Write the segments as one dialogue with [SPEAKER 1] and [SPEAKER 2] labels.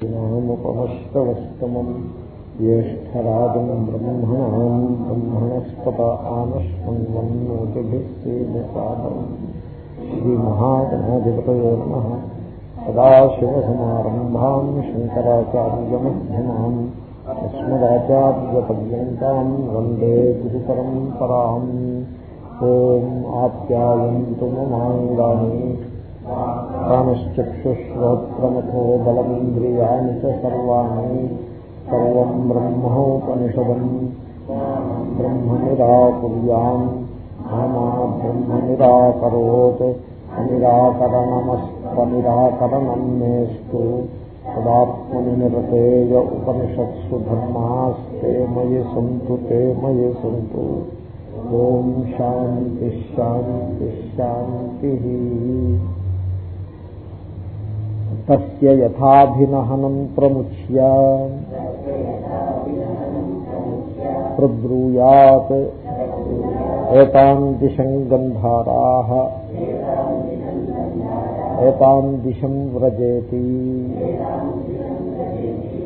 [SPEAKER 1] నాముపమష్టవస్తమం జ్యేష్టరాజం బ్రహ్మణాం బ్రహ్మణస్పత ఆనశ్వన్వన్నోతిభిస్సేదసాదం శ్రీమహాగణాధిపతయో నమ సదాశివసమారంభాం శంకరాచార్యమధ్యమాం అస్మదాచార్యపర్యంతం వందే గురుపరంపరాం. ఓం ఆప్యాయంతు మమాంగాని ప్రాణశ్చక్షుశ్రోత్రమథో బలమింద్రియాణి సర్వాణి సర్వం బ్రహ్మోపనిషదం బ్రహ్మ నిరాకుర్యాం మా బ్రహ్మ నిరాకరోత్ అనిరాకరణమస్వనిరాకరణం మేస్తు సదాత్మని నిరతేయ ఉపనిషత్సు ధర్మాస్తే మయి సంతు తే మయి సంతు ఓం శాంతి శాంతి శాంతి తస్య యథాభినహనం ప్రముచ్య ప్రబ్రూయాత్ ఏతాం దిశం గంధారా ఏతాం దిశం వ్రజేతి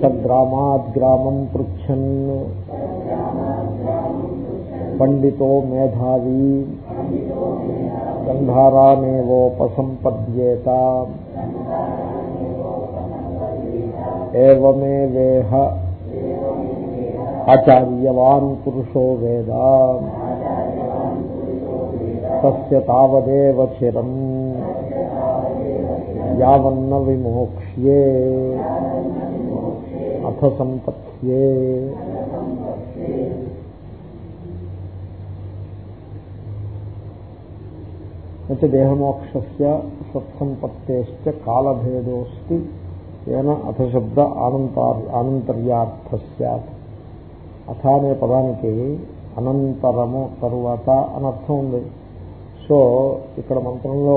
[SPEAKER 1] సగ్రామాద్ గ్రామం పృచ్చన్ పండితో మేధావి గంధారానేవోపసంపద్యేత ఏమేవేహ ఆచార్యవాన్ పురుషో వేద తస్య తావదేవ చిరం యావన్న విమోక్ష్యే అథ సంపత్యే అయితే దేహమోక్షస్య సత్సంపత్తేశ్చ కాలభేదోస్తి ఏన అథ శబ్ద అనంతార్ అనంతర్యార్థ సత్ అథ అనే పదానికి అనంతరము తరువాత అని అర్థం ఉంది. సో ఇక్కడ మంత్రంలో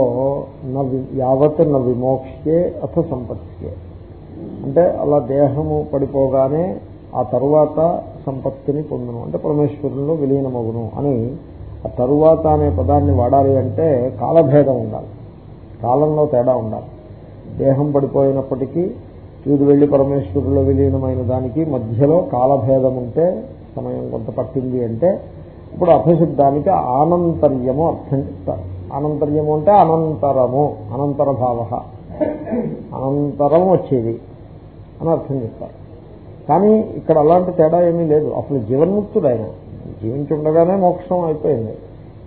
[SPEAKER 1] యావత్ న విమోక్ష్యే అథ సంపత్యే అంటే అలా దేహము పడిపోగానే ఆ తరువాత సంపత్తిని పొందును. అంటే పరమేశ్వరుల్లో విలీనమగును అని ఆ తరువాత అనే పదాన్ని వాడాలి అంటే కాలభేదం ఉండాలి. కాలంలో తేడా ఉండాలి. దేహం పడిపోయినప్పటికీ వీడు వెళ్ళి పరమేశ్వరులో విలీనమైన దానికి మధ్యలో కాలభేదం ఉంటే సమయం కొంత పట్టింది అంటే ఇప్పుడు అభిశబ్దానికి ఆనంతర్యము అర్థం చెప్తారు అంటే అనంతరము అనంతర భావ అనంతరం వచ్చేది అని అర్థం చెప్తారు కానీ ఇక్కడ అలాంటి తేడా ఏమీ లేదు. అసలు జీవన్ముక్తుడు ఆయన. జీవించుండగానే మోక్షం అయిపోయింది.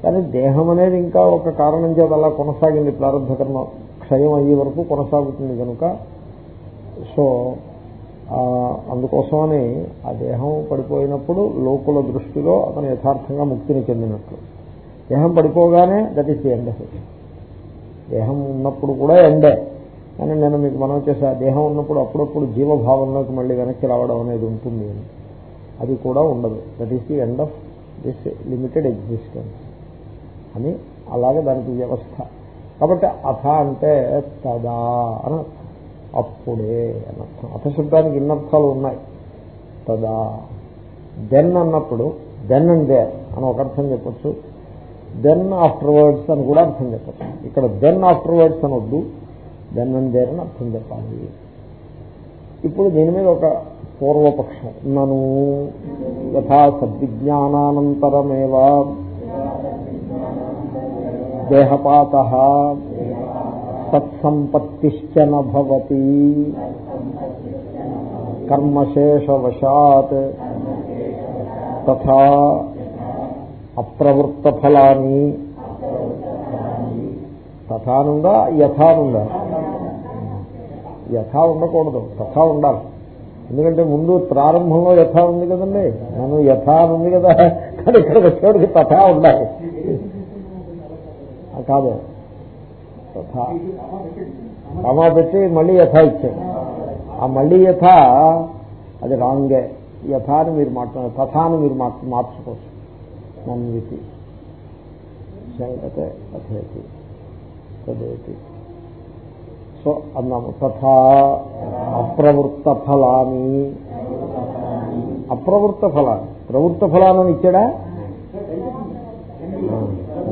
[SPEAKER 1] కానీ దేహం అనేది ఇంకా ఒక కారణం చేత అలా కొనసాగింది ప్రారంభ కర్మ. క్షయం అయ్యే వరకు కొనసాగుతుంది కనుక. సో అందుకోసమని ఆ దేహం పడిపోయినప్పుడు లోకుల దృష్టిలో అతను యథార్థంగా ముక్తిని చెందినట్లు దేహం పడిపోగానే దట్ ఈస్ ది ఎండ్ దేహం ఉన్నప్పుడు కూడా ఎండే. కానీ నేను మీకు మనం చేసే దేహం ఉన్నప్పుడు అప్పుడప్పుడు జీవభావంలోకి మళ్ళీ వెనక్కి రావడం అనేది ఉంటుంది అది కూడా ఉండదు. That is the end of this limited existence అని అలాగే దానికి వ్యవస్థ. కాబట్టి అథ అంటే తదా అని అప్పుడే అనర్థం అథశబ్దానికి ఇన్నర్థాలు ఉన్నాయి. తదా. దెన్ అన్నప్పుడు దెన్ అండ్ దే అని ఒక అర్థం చెప్పచ్చు. దెన్ ఆఫ్టర్ వర్డ్స్ అని కూడా అర్థం చెప్పచ్చు. ఇక్కడ దెన్ ఆఫ్టర్ వర్డ్స్ అని వద్దు. దెన్ అండ్ దేర్ అని అర్థం చెప్పాలి. ఇప్పుడు దీని మీద ఒక పూర్వపక్షం. నను యథా సద్విజ్ఞానానంతరమేవా దేహపాత సత్సంపత్తిశ్చ నవతి కర్మశేషవశాత్ తథా అప్రవృత్తఫలాన్ని తథానుందా యథానుందా యథా ఉండకూడదు తథా ఉండాలి. ఎందుకంటే ముందు ప్రారంభంలో యథా ఉంది కదండి. నేను యథా ఉంది కదా కానీ ఇక్కడ వచ్చేవాడికి తథా ఉండాలి. కాదు. తథా. కమా పెట్టి మళ్ళీ యథా ఇచ్చాడు. ఆ మళ్ళీ యథ అది రాంగే. యథ అని మీరు మాట్లాడారు తథా అని మీరు మార్చుకోవచ్చు. మన్వితి శంకతే అథేతి తదేతి. సో అన్నాము. తథా. అప్రవృత్త ఫలాన్ని అప్రవృత్త ఫలాన్ని ప్రవృత్త ఫలాన్ని ఇచ్చాడా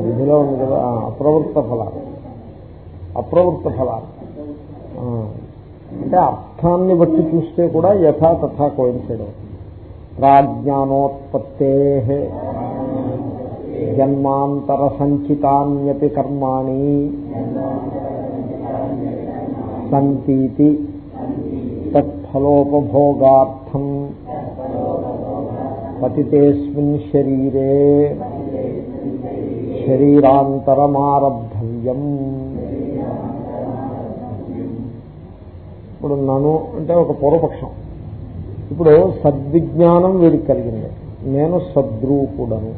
[SPEAKER 1] విధిలో ఉంది కదా అప్రవృత్త ఫలాలు అప్రవృత్త ఫలాలు అంటే అర్థాన్ని బట్టి చూస్తే కూడా యథా తథా కోయిన్సైడ్ ప్రాజ్ఞానోత్పత్తే జన్మాంతర సంచితాన్యపి కర్మాణి సంతీతి తత్ఫలోపభోగార్థం పతితేస్మిన్ శరీరే శరీరాంతరమారబ్ధవ్యం ఇప్పుడు నను అంటే ఒక పూర్వపక్షం. ఇప్పుడు సద్విజ్ఞానం వీడికి కలిగింది. నేను సద్రూపుడను.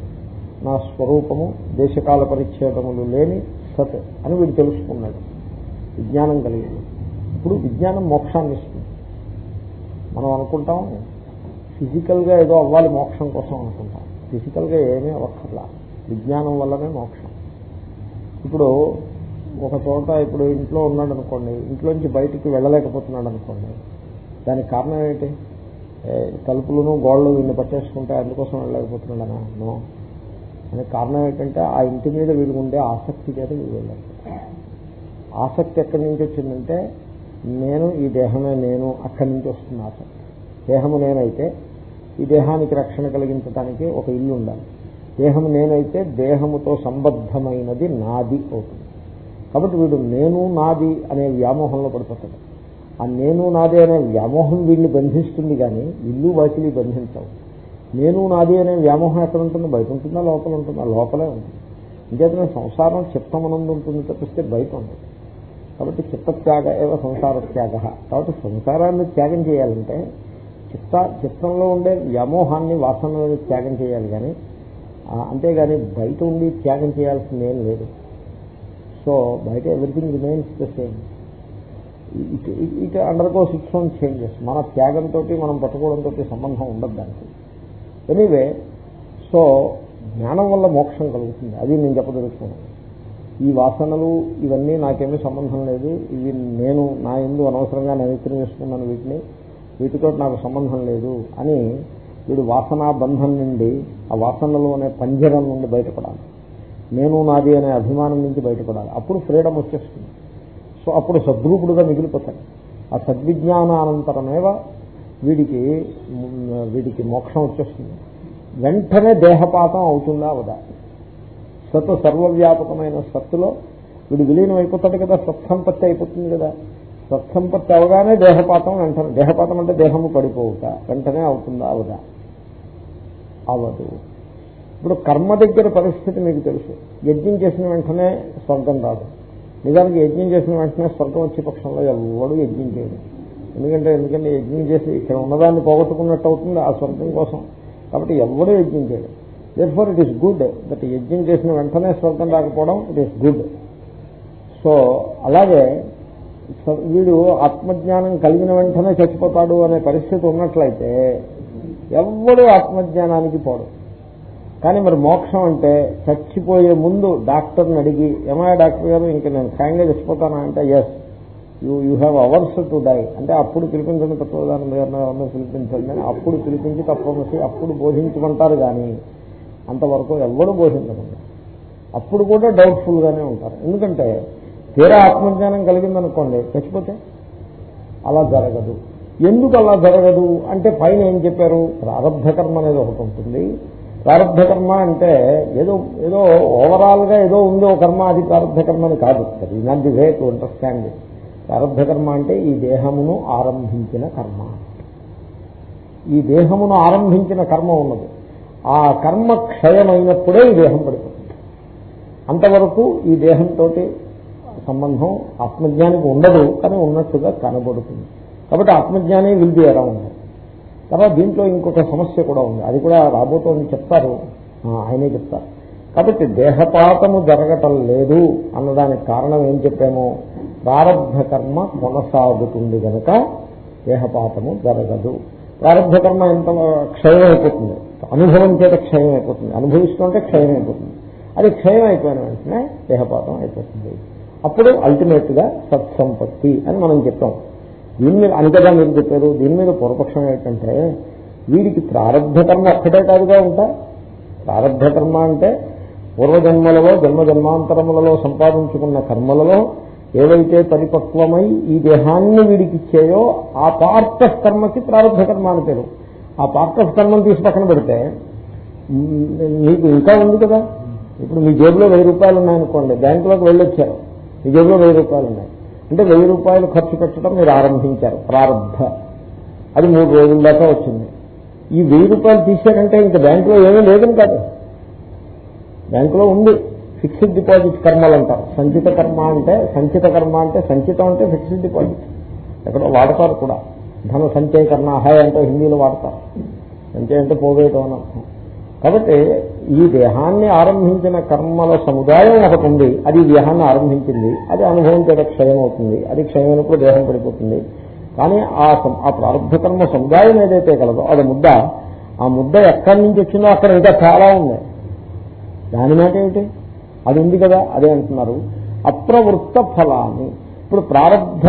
[SPEAKER 1] నా స్వరూపము దేశకాల పరిచ్ఛేదములు లేని సత్ అని వీడు తెలుసుకున్నాడు. విజ్ఞానం కలిగింది. ఇప్పుడు విజ్ఞానం మోక్షాన్ని ఇస్తుంది. మనం అనుకుంటాం ఫిజికల్గా ఏదో అవ్వాలి మోక్షం కోసం అనుకుంటాం. ఫిజికల్గా ఏమీ అవ్వక్కర్లా. విజ్ఞానం వల్లనే మోక్షం. ఇప్పుడు ఒక చోట ఇప్పుడు ఇంట్లో ఉన్నాడు అనుకోండి ఇంట్లోంచి బయటికి వెళ్ళలేకపోతున్నాడు అనుకోండి దానికి కారణం ఏంటి? తలుపులను గోడలు వీళ్ళు పట్టేసుకుంటే అందుకోసం వెళ్ళలేకపోతున్నాడనా? నో. దానికి కారణం ఏంటంటే ఆ ఇంటి మీద వీళ్ళు ఉండే ఆసక్తి చేత వీళ్ళు ఆసక్తి ఎక్కడి నుంచి వచ్చిందంటే నేను ఈ దేహమే నేను అక్కడి నుంచి వస్తున్న ఆసక్తి. దేహము నేనైతే ఈ దేహానికి రక్షణ కలిగించడానికి ఒక ఇల్లు ఉండాలి. దేహము నేనైతే దేహముతో సంబద్ధమైనది నాది అవుతుంది. కాబట్టి వీడు నేను నాది అనే వ్యామోహంలో పడిపోతాడు. ఆ నేను నాది అనే వ్యామోహం వీడిని బంధిస్తుంది కానీ ఇల్లు వాకిలి బంధించవు. నేను నాది అనే వ్యామోహం ఎక్కడ ఉంటుంది? బయట ఉంటుందా? లోపల ఉంటుందా? లోపలే ఉంటుంది. ఇంకేతనే సంసారం చిత్తమనందు ఉంటుంది తప్పిస్తే బయట ఉంటుంది కాబట్టి చిత్తత్యాగ ఏవ సంసార త్యాగ కాబట్టి సంసారాన్ని త్యాగం చేయాలంటే చిత్త చిత్తంలో ఉండే వ్యామోహాన్ని వాసనలను త్యాగం చేయాలి కానీ అంతేగాని బయట ఉండి త్యాగం చేయాల్సింది ఏం లేదు. సో బయట everything remains the same it it undergoes six own changes మన త్యాగంతో మనం పట్టుకోవడంతో సంబంధం ఉండదు దానికి. ఎనీవే సో జ్ఞానం వల్ల మోక్షం కలుగుతుంది. అది నేను చెప్పదలుచుకున్నాను. ఈ వాసనలు ఇవన్నీ నాకేమీ సంబంధం లేదు. ఇవి నేను నా ఎందు అనవసరంగా నైత్యం చేసుకున్నాను వీటిని. వీటితో నాకు సంబంధం లేదు అని వీడు వాసనా బంధం నుండి ఆ వాసనలు అనే పంజరం నుండి బయటపడాలి. నేను నాది అనే అభిమానం నుంచి బయటపడాలి. అప్పుడు ఫ్రీడమ్ వచ్చేస్తుంది. సో అప్పుడు సద్రూపుడుగా మిగిలిపోతాడు ఆ సద్విజ్ఞానానంతరమేవ వీడికి వీడికి మోక్షం వచ్చేస్తుంది. వెంటనే దేహపాతం అవుతుందా అవదా? సత్ సర్వవ్యాపకమైన సత్తులో వీడు విలీనం అయిపోతాడు కదా సత్సంపత్తి అయిపోతుంది కదా. సత్సంపత్తి అవగానే దేహపాతం వెంటనే దేహపాతం అంటే దేహము పడిపోవుట వెంటనే అవుతుందా అవదా? అవదు ఇప్పుడు కర్మ దగ్గర పరిస్థితి మీకు తెలుసు. యజ్ఞం చేసిన వెంటనే స్వర్గం రాదు. నిజానికి యజ్ఞం చేసిన వెంటనే స్వర్గం వచ్చే పక్షంలో ఎవడు యజ్ఞం చేయడు. ఎందుకంటే ఎందుకంటే యజ్ఞం చేసి ఇక్కడ ఉన్నదాన్ని పోగొట్టుకున్నట్టు అవుతుంది ఆ స్వర్గం కోసం. కాబట్టి ఎవడూ యజ్ఞం చేయడు. Therefore it is good that యజ్ఞం చేసిన వెంటనే స్వర్గం రాకపోవడం ఇట్ ఈస్ గుడ్ సో అలాగే వీడు ఆత్మజ్ఞానం కలిగిన వెంటనే చచ్చిపోతాడు అనే పరిస్థితి ఉన్నట్లయితే ఎవ్వడూ ఆత్మజ్ఞానానికి పోడు. కానీ మరి మోక్షం అంటే చచ్చిపోయే ముందు డాక్టర్ని అడిగి ఏమయ్య డాక్టర్ గారు ఇంక నేను ఖాయంగా చచ్చిపోతానా? అంటే yes you you have hours to die అంటే అప్పుడు పిలిపించండి తత్వదానం గారిని పిలిపించండి అని అప్పుడు పిలిపించి తప్పమసి అప్పుడు బోధించమంటారు కానీ అంతవరకు ఎవ్వరూ బోధించకుండా అప్పుడు కూడా డౌట్ఫుల్గానే ఉంటారు. ఎందుకంటే తీరా ఆత్మజ్ఞానం కలిగిందనుకోండి చచ్చిపోతే అలా జరగదు. ఎందుకు అలా జరగదు? అంటే పైన ఏం చెప్పారు? ప్రారంభ కర్మ అనేది ఒకటి ఉంటుంది. ప్రారంభ కర్మ అంటే ఏదో ఏదో ఓవరాల్గా ఏదో ఉందో కర్మ అది ప్రారంభ కర్మ అని కాదు. ఇలాంటి నాట్ వే టు అండర్స్టాండ్. ప్రారంభ కర్మ అంటే ఈ దేహమును ఆరంభించిన కర్మ. ఈ దేహమును ఆరంభించిన కర్మ ఉన్నది. ఆ కర్మ క్షయమైనప్పుడే ఈ దేహం పడిపోతుంది. అంతవరకు ఈ దేహంతో సంబంధం ఆత్మజ్ఞానికి ఉండదు కానీ ఉన్నట్టుగా కనబడుతుంది. కాబట్టి ఆత్మజ్ఞాని విల్ బి అరౌండ్ తర్వాత దీంట్లో ఇంకొక సమస్య కూడా ఉంది. అది కూడా రాబోతోంది చెప్తారు. ఆయనే చెప్తారు. కాబట్టి దేహపాతము జరగటం లేదు అన్నదానికి కారణం ఏం చెప్పామో? ప్రారంభ కర్మ కొనసాగుతుంది కనుక దేహపాతము జరగదు. ప్రారంభ కర్మ ఎంత క్షయం అయిపోతుంది అనుభవం చేత క్షయం అయిపోతుంది అనుభవిస్తుంటే క్షయం అయిపోతుంది అది క్షయం అయిపోయిన వెంటనే దేహపాతం అయిపోతుంది. అప్పుడు అల్టిమేట్గా సత్సంపత్తి అని మనం చెప్పాం దీని మీద అనికదా మీరు చెప్పారు దీని మీద పూర్వపక్షం ఏంటంటే వీడికి ప్రారంభ కర్మ ఒక్కటే కాదుగా ఉంటా. ప్రారంభ కర్మ అంటే పూర్వజన్మలలో జన్మ జన్మాంతరములలో సంపాదించుకున్న కర్మలలో ఏవైతే పరిపక్వమై ఈ దేహాన్ని వీడికి ఇచ్చాయో ఆ పార్ట్ ఆఫ్ కర్మకి ప్రారంభ కర్మ అని పేరు. ఆ పార్ట్ ఆఫ్ కర్మను తీసి పక్కన పెడితే మీకు ఇంకా ఉంది కదా? ఇప్పుడు మీ జేబులో వెయ్యి రూపాయలు ఉన్నాయనుకోండి బ్యాంకులోకి వెళ్ళొచ్చారు. మీ జేబులో వెయ్యి రూపాయలు ఉన్నాయి అంటే వెయ్యి రూపాయలు ఖర్చు పెట్టడం మీరు ఆరంభించారు ప్రారంభ. అది మూడు రోజుల దాకా వచ్చింది. ఈ వెయ్యి రూపాయలు తీసారంటే ఇంకా బ్యాంకులో ఏమీ లేదని కాదు. బ్యాంకులో ఉంది ఫిక్స్డ్ డిపాజిట్ కర్మలు అంటారు. సంచిత కర్మ అంటే సంచిత కర్మ అంటే సంచితం అంటే ఫిక్స్డ్ డిపాజిట్. ఎక్కడో వాడతారు కూడా. ధన సంచయ హాయ్ అంటే హిందీలో వాడతారు. సంచయ అంటే పోగేయటం అని అర్థం. కాబట్టి ఈ దేహాన్ని ఆరంభించిన కర్మల సముదాయం ఒకటి ఉంది. అది ఈ దేహాన్ని ఆరంభించింది. అది అనుభవించేట క్షయం అవుతుంది. అది క్షయమైనప్పుడు దేహం పడిపోతుంది. కానీ ఆ ఆ ప్రారంభ కర్మ సముదాయం ఏదైతే కలదో అది ముద్ద. ఆ ముద్ద ఎక్కడి నుంచి వచ్చిందో అక్కడ ఇంకా చాలా ఉంది దాని మాట ఏమిటి? అది ఉంది కదా అదే అంటున్నారు. అప్రవృత్త ఫలాన్ని. ఇప్పుడు ప్రారంభ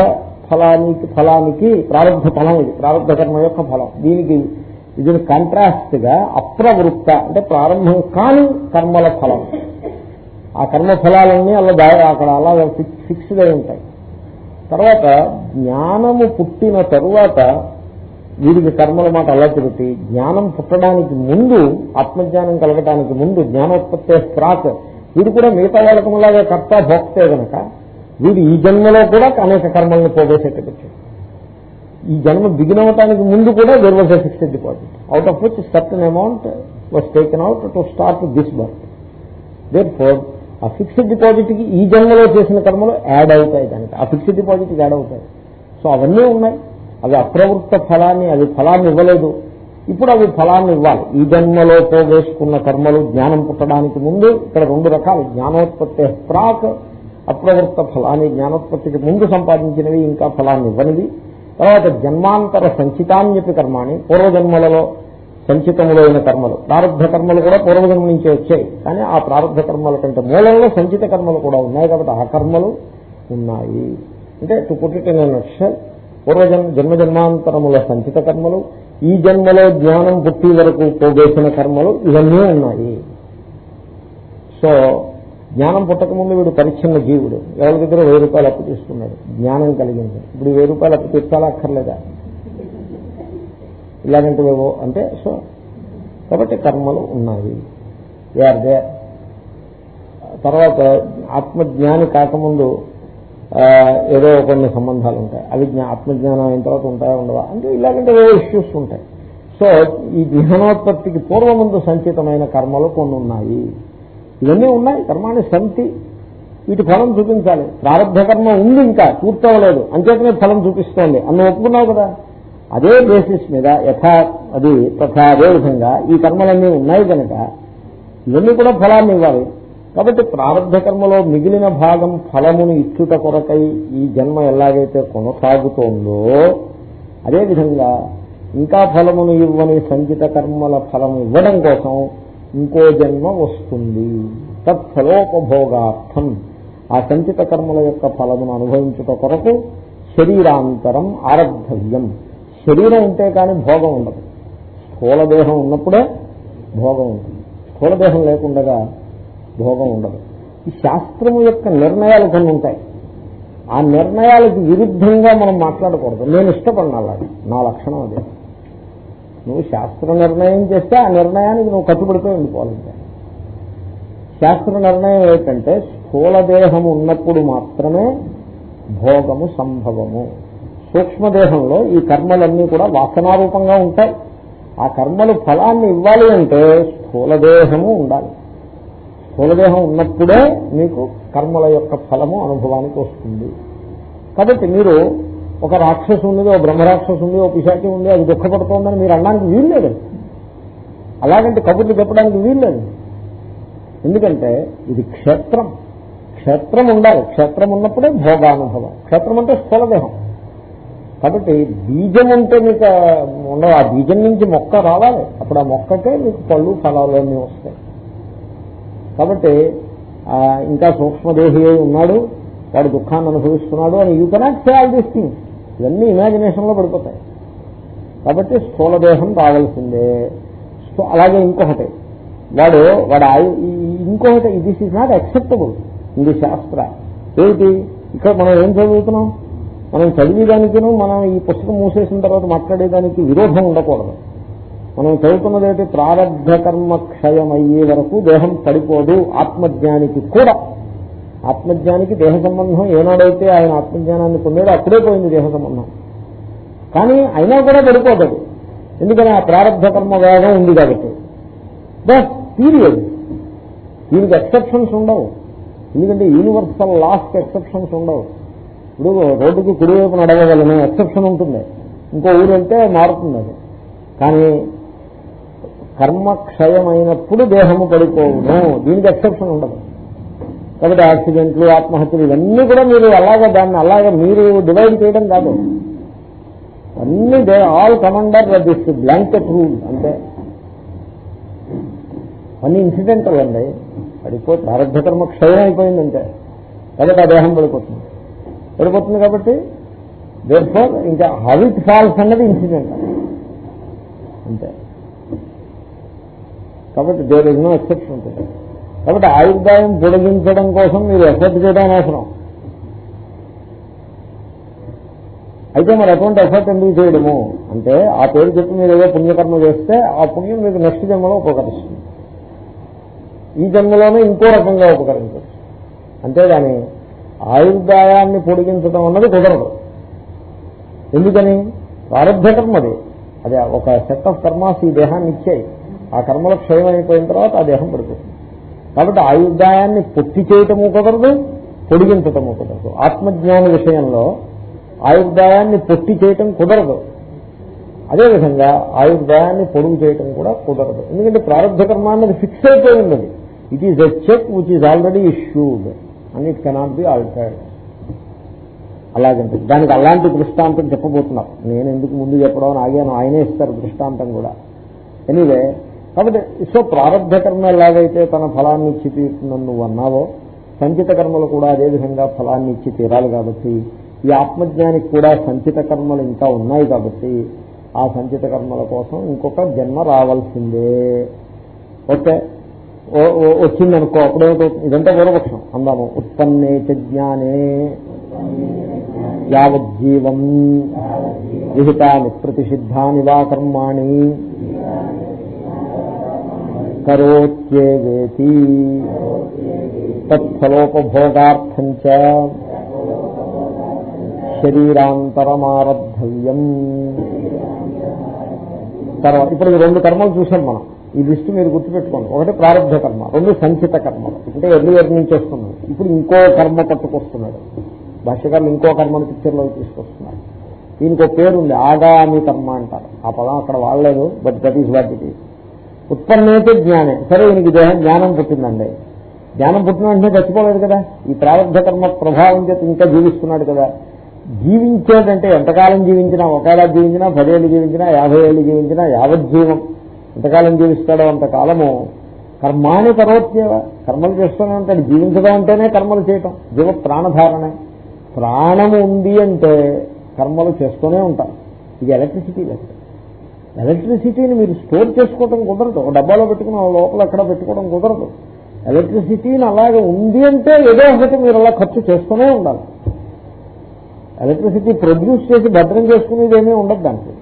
[SPEAKER 1] ఫలానికి ఫలానికి ప్రారంభ ఫలం ఇది. ప్రారంభ కర్మ యొక్క ఫలం. దీనికి ఇది కాంట్రాస్ట్గా అప్రవృత్త అంటే ప్రారంభం కాని కర్మల ఫలం. ఆ కర్మ ఫలాలన్నీ అలా అక్కడ అలా ఫిక్స్డ్ అయి ఉంటాయి. తర్వాత జ్ఞానము పుట్టిన తరువాత వీరికి కర్మల మాట అలా తిరుగుతాయి జ్ఞానం పుట్టడానికి ముందు ఆత్మజ్ఞానం కలగడానికి ముందు జ్ఞానోత్పత్తి ప్రాక్ వీడు కూడా మిగతా వాళ్ళకములాగా కర్త భోక్తే గనక వీడు ఈ జన్మలో కూడా అనేక కర్మల్ని పోగేసేటట్టు ఈ జన్మ బిగిన్ అవటానికి ముందు కూడా there was fixed deposit. Out of which certain amount was taken out to start this birth therefore ఆ ఫిక్స్డ్ డిపాజిట్కి ఈ జన్మలో చేసిన కర్మలు యాడ్ అవుతాయి దానికి ఆ ఫిక్స్డ్ డిపాజిట్ యాడ్ అవుతాయి. సో అవన్నీ ఉన్నాయి. అవి అప్రవృత్త ఫలాన్ని అవి ఫలాన్ని ఇవ్వలేదు. ఇప్పుడు అవి ఫలాన్ని ఇవ్వాలి. ఈ జన్మలో పోగేసుకున్న కర్మలు జ్ఞానం పుట్టడానికి ముందు ఇక్కడ రెండు రకాలు. జ్ఞానోత్పత్తి ప్రాక్ అప్రవృత్త ఫలాన్ని జ్ఞానోత్పత్తికి ముందు సంపాదించినవి ఇంకా ఫలాన్ని ఇవ్వనివి. తర్వాత జన్మాంతర సంచితాన్యపి కర్మాని పూర్వజన్మలలో సంచితములైన కర్మలు. ప్రారంభ కర్మలు కూడా పూర్వజన్మ నుంచే వచ్చాయి. కానీ ఆ ప్రారంభ కర్మల కంటే మూలంలో సంచిత కర్మలు కూడా ఉన్నాయి కాబట్టి ఆ కర్మలు ఉన్నాయి. అంటే టు పుట్టిన నక్షల్ పూర్వజన్మ జన్మ జన్మాంతరముల సంచిత కర్మలు ఈ జన్మలో జ్ఞానం పుట్టి వరకు పోగేసిన కర్మలు ఇవన్నీ ఉన్నాయి. సో జ్ఞానం పుట్టకముందు వీడు పరిచ్ఛిన్న జీవుడు. ఎవరి దగ్గర వెయ్యి రూపాయలు అప్పు తీసుకున్నాడు? జ్ఞానం కలిగింది. ఇప్పుడు వెయ్యి రూపాయలు అప్పు తీర్చాలా అక్కర్లేదా? ఇలాగంటివేవో అంటే సో కాబట్టి కర్మలు ఉన్నాయి. దే ఆర్ దే తర్వాత ఆత్మజ్ఞాని కాకముందు ఏదో కొన్ని సంబంధాలు ఉంటాయి. అవి జ్ఞా ఆత్మజ్ఞానం అయిన తర్వాత ఉంటాయా ఉండవా? అంటే ఇలాగంటే ఏవో ఇష్యూస్ ఉంటాయి. సో ఈ జ్ఞానోత్పత్తికి పూర్వముందు సంచితమైన కర్మలు కొన్ని ఉన్నాయి. ఇవన్నీ ఉన్నాయి. కర్మాన్ని సంతి. వీటి ఫలం చూపించాలి. ప్రారంభ కర్మ ఉంది ఇంకా పూర్తవలేదు. అంచేతనే ఫలం చూపిస్తోంది. అన్న ఒప్పుకున్నావు కదా? అదే బేసిస్ మీద యథా అది తథా అదేవిధంగా ఈ కర్మలన్నీ ఉన్నాయి కనుక ఇవన్నీ కూడా ఫలాన్ని ఇవ్వాలి. కాబట్టి ప్రారంభ కర్మలో మిగిలిన భాగం ఫలమును ఇచ్చుట కొరకై ఈ జన్మ ఎలాగైతే కొనసాగుతోందో అదేవిధంగా ఇంకా ఫలమును ఇవ్వని సంచిత కర్మల ఫలం ఇవ్వడం కోసం ఇంకో జన్మ వస్తుంది. తత్ఫలోపభోగార్థం ఆ సంచిత కర్మల యొక్క ఫలమును అనుభవించుట కొరకు శరీరాంతరం ఆరబ్ధవ్యం. శరీరం ఉంటే కానీ భోగం ఉండదు. స్థూలదేహం ఉన్నప్పుడే భోగం ఉంటుంది. స్థూలదేహం లేకుండా భోగం ఉండదు. ఈ శాస్త్రము యొక్క నిర్ణయాలు కొన్ని ఉంటాయి. ఆ నిర్ణయాలకు విరుద్ధంగా మనం మాట్లాడకూడదు. నేను ఇష్టపడిన అలాగే. నా లక్షణం అదే. నువ్వు శాస్త్ర నిర్ణయం చేస్తే ఆ నిర్ణయానికి నువ్వు కట్టుబడిపోయి ఉండిపోవాలంటే శాస్త్ర నిర్ణయం ఏంటంటే స్థూలదేహం ఉన్నప్పుడు మాత్రమే భోగము సంభవము. సూక్ష్మదేహంలో ఈ కర్మలన్నీ కూడా వాసనారూపంగా ఉంటాయి. ఆ కర్మలు ఫలాన్ని ఇవ్వాలి అంటే స్థూలదేహము ఉండాలి. స్థూలదేహం ఉన్నప్పుడే మీకు కర్మల యొక్క ఫలము అనుభవానికి వస్తుంది. కాబట్టి మీరు ఒక రాక్షసు ఉన్నది ఒక బ్రహ్మరాక్షసు ఉంది ఒక పిశాచి ఉంది అది దుఃఖపడుతోందని మీరు అనడానికి వీల్లేదు అలాగంటే కబుర్లు చెప్పడానికి వీల్లేదు ఎందుకంటే ఇది క్షేత్రం. క్షేత్రం ఉండాలి. క్షేత్రం ఉన్నప్పుడే భోగానుభవం. క్షేత్రం అంటే స్థూలదేహం. కాబట్టి బీజం ఉంటే మీకు ఉండవు. ఆ బీజం నుంచి మొక్క రావాలి. అప్పుడు ఆ మొక్కకే మీకు పళ్ళు ఫలాలు అన్నీ వస్తాయి. కాబట్టి ఆ, ఇంకా సూక్ష్మదేహి ఉన్నాడు. వాడు దుఃఖాన్ని అనుభవిస్తున్నాడు అని you cannot say all these things ఇవన్నీ ఇమాజినేషన్లో పడిపోతాయి. కాబట్టి స్థూలదేహం రావాల్సిందే సో అలాగే ఇంకొకటి. వాడు వాడు ఈ- ఇంకొకటి దిస్ ఈజ్ నాట్ అక్సెప్టబుల్ ఇది శాస్త్ర ఏమిటి? ఇక్కడ మనం ఏం చదువుతున్నాం? మనం చదివేదానికిను మనం ఈ పుస్తకం మూసేసిన తర్వాత మాట్లాడేదానికి విరోధం ఉండకూడదు. మనం చదువుతున్నది ఏంటి ప్రారంభ కర్మ క్షయం అయ్యే వరకు దేహం పడిపోదు ఆత్మజ్ఞానికి కూడా. ఆత్మజ్ఞానికి దేహ సంబంధం ఏనాడైతే ఆయన ఆత్మజ్ఞానాన్ని పొందాడో అప్పుడే పోయింది దేహ సంబంధం. కానీ అయినా కూడా పడిపోతుంది ఎందుకని? ఆ ప్రారంభ కర్మ వేగం ఉంది కాబట్టి. Bus period. దీనికి ఎక్సెప్షన్స్ ఉండవు. ఎందుకంటే యూనివర్సల్ లాస్ట్ ఎక్సెప్షన్స్ ఉండవు. ఇప్పుడు రోడ్డుకి కుడివైపు నడవగలను ఎక్సెప్షన్ ఉంటుంది. ఇంకో ఊరు వెళ్తే మారుతుంది అది. కానీ కర్మ క్షయమైనప్పుడు దేహము పడిపోవును. దీనికి ఎక్సెప్షన్ ఉండదు. కాబట్టి యాక్సిడెంట్లు ఆత్మహత్యలు ఇవన్నీ కూడా మీరు అలాగే దాన్ని అలాగే మీరు డివైడ్ చేయడం కాదు. అన్ని they all commander this blanket rule అంటే. అన్ని ఇన్సిడెంట్ అండి పడిపో ప్రారంభకర్మ క్షయం అయిపోయిందంటే. కాబట్టి ఆ దేహం పడిపోతుంది. పడిపోతుంది కాబట్టి దేర్ఫోర్ ఇంకా హవిట్ ఫాల్స్ అన్నది ఇన్సిడెంట్ అంతే. కాబట్టి దేర్ ఇస్ నో ఎక్సెప్షన్ ఉంటుంది కాబట్టి ఆయుర్దాయం పొడిగించడం కోసం మీరు ఎఫర్ట్ చేయడం అవసరం. అయితే మరి అటువంటి ఎఫర్ట్ ఎందుకు చేయడము? అంటే ఆ పేరు చెప్పి మీరు ఏదో పుణ్యకర్మ చేస్తే ఆ పుణ్యం మీకు నెక్స్ట్ జన్మలో ఉపకరిస్తుంది. ఈ జన్మలోనే ఇంకో రకంగా ఉపకరించవచ్చు. అంతేగాని ఆయుర్దాయాన్ని పొడిగించడం అన్నది కుదరదు. ఎందుకని? ప్రారంభ కర్మ అది ఒక సెట్ ఆఫ్ కర్మాస్ ఈ దేహాన్ని ఇచ్చాయి. ఆ కర్మలో క్షయం అయిపోయిన తర్వాత ఆ దేహం పడిపోతుంది. కాబట్టి ఆయుర్దాయాన్ని పొట్టి చేయటము కుదరదు పొడిగించటము కుదరదు. ఆత్మజ్ఞాన విషయంలో ఆయుర్దాయాన్ని పొట్టి చేయటం కుదరదు. అదేవిధంగా ఆయుర్దాయాన్ని పొడుగు చేయటం కూడా కుదరదు. ఎందుకంటే ప్రారంభ కర్మ అన్నది ఫిక్స్ అయిపోయింది అది it is a cheque which is already issued and it cannot be altered అలాగంటే దానికి అలాంటి దృష్టాంతం చెప్పబోతున్నారు నేను ఎందుకు ముందు చెప్పడం అని ఆగాను ఆయనే ఇస్తారు దృష్టాంతం కూడా. ఎనీవే కాబట్టి సో ప్రారంభ కర్మ ఎలాగైతే తన ఫలాన్ని ఇచ్చి తీరుతుందని నువ్వు అన్నావో సంచిత కర్మలు కూడా అదేవిధంగా ఫలాన్ని ఇచ్చి తీరాలి కాబట్టి ఈ ఆత్మజ్ఞానికి కూడా సంచిత కర్మలు ఇంకా ఉన్నాయి కాబట్టి ఆ సంచిత కర్మల కోసం ఇంకొక జన్మ రావాల్సిందే. ఓకే? వచ్చిందనుకో అప్పుడేమిటవుతుంది ఇదంతా పూర్వపక్షం. అందాము. ఉత్పన్నే చ జ్ఞానే యావజ్జీవం విహితాని ప్రతిషిద్ధాని వా కర్మాణి. కరోత్యేవేతి. తత్ఫలోపభోగార్థం చ శరీరాంతరమారబ్ధవ్యం తర్వాత ఇప్పుడు ఈ రెండు కర్మలు చూసాం మనం. ఈ లిస్ట్ మీరు గుర్తుపెట్టుకోండి. ఒకటి ప్రారంభ కర్మ రెండు సంచిత కర్మ. అంటే ఎర్లీ ఇయర్ నుంచి వస్తున్నాడు ఇప్పుడు ఇంకో కర్మ పట్టుకొస్తున్నాడు. భాష్యకారులు ఇంకో కర్మను పిక్చర్లో తీసుకొస్తున్నారు. దీనికి ఒక పేరు ఉంది ఆగామి కర్మ అంటారు. ఆ పదం అక్కడ వాడలేదు but that is what it is ఉత్పన్నైతే జ్ఞానే. సరే ఈయనకి దేహం జ్ఞానం పుట్టిందండి. జ్ఞానం పుట్టిన వెంటనే చచ్చిపోలేదు కదా. ఈ ప్రారంభ కర్మ ప్రభావం చేత ఇంకా జీవిస్తున్నాడు కదా. జీవించేదంటే ఎంతకాలం జీవించినా ఒకేలా జీవించినా పదేళ్ళు జీవించినా యాభై ఏళ్ళు జీవించినా యావజ్జీవం ఎంతకాలం జీవిస్తాడో అంతకాలము కర్మాని కరోత్యేవ. కర్మలు చేస్తూనే ఉంటాడు. జీవించడం అంటేనే కర్మలు చేయటం. జీవ ప్రాణధారణే. ప్రాణము ఉంది అంటే కర్మలు చేస్తూనే ఉంటారు ఇది ఎలక్ట్రిసిటీ లెక్క ఎలక్ట్రిసిటీని మీరు స్టోర్ చేసుకోవడం కుదరదు. ఒక డబ్బాలో పెట్టుకుని లోపల అక్కడ పెట్టుకోవడం కుదరదు. ఎలక్ట్రిసిటీని అలాగే ఉంది అంటే ఏదో ఒకటి మీరు అలా ఖర్చు చేస్తూనే ఉండాలి. ఎలక్ట్రిసిటీ ప్రొడ్యూస్ చేసి భద్రం చేసుకునేది ఏమీ ఉండదు దానికి.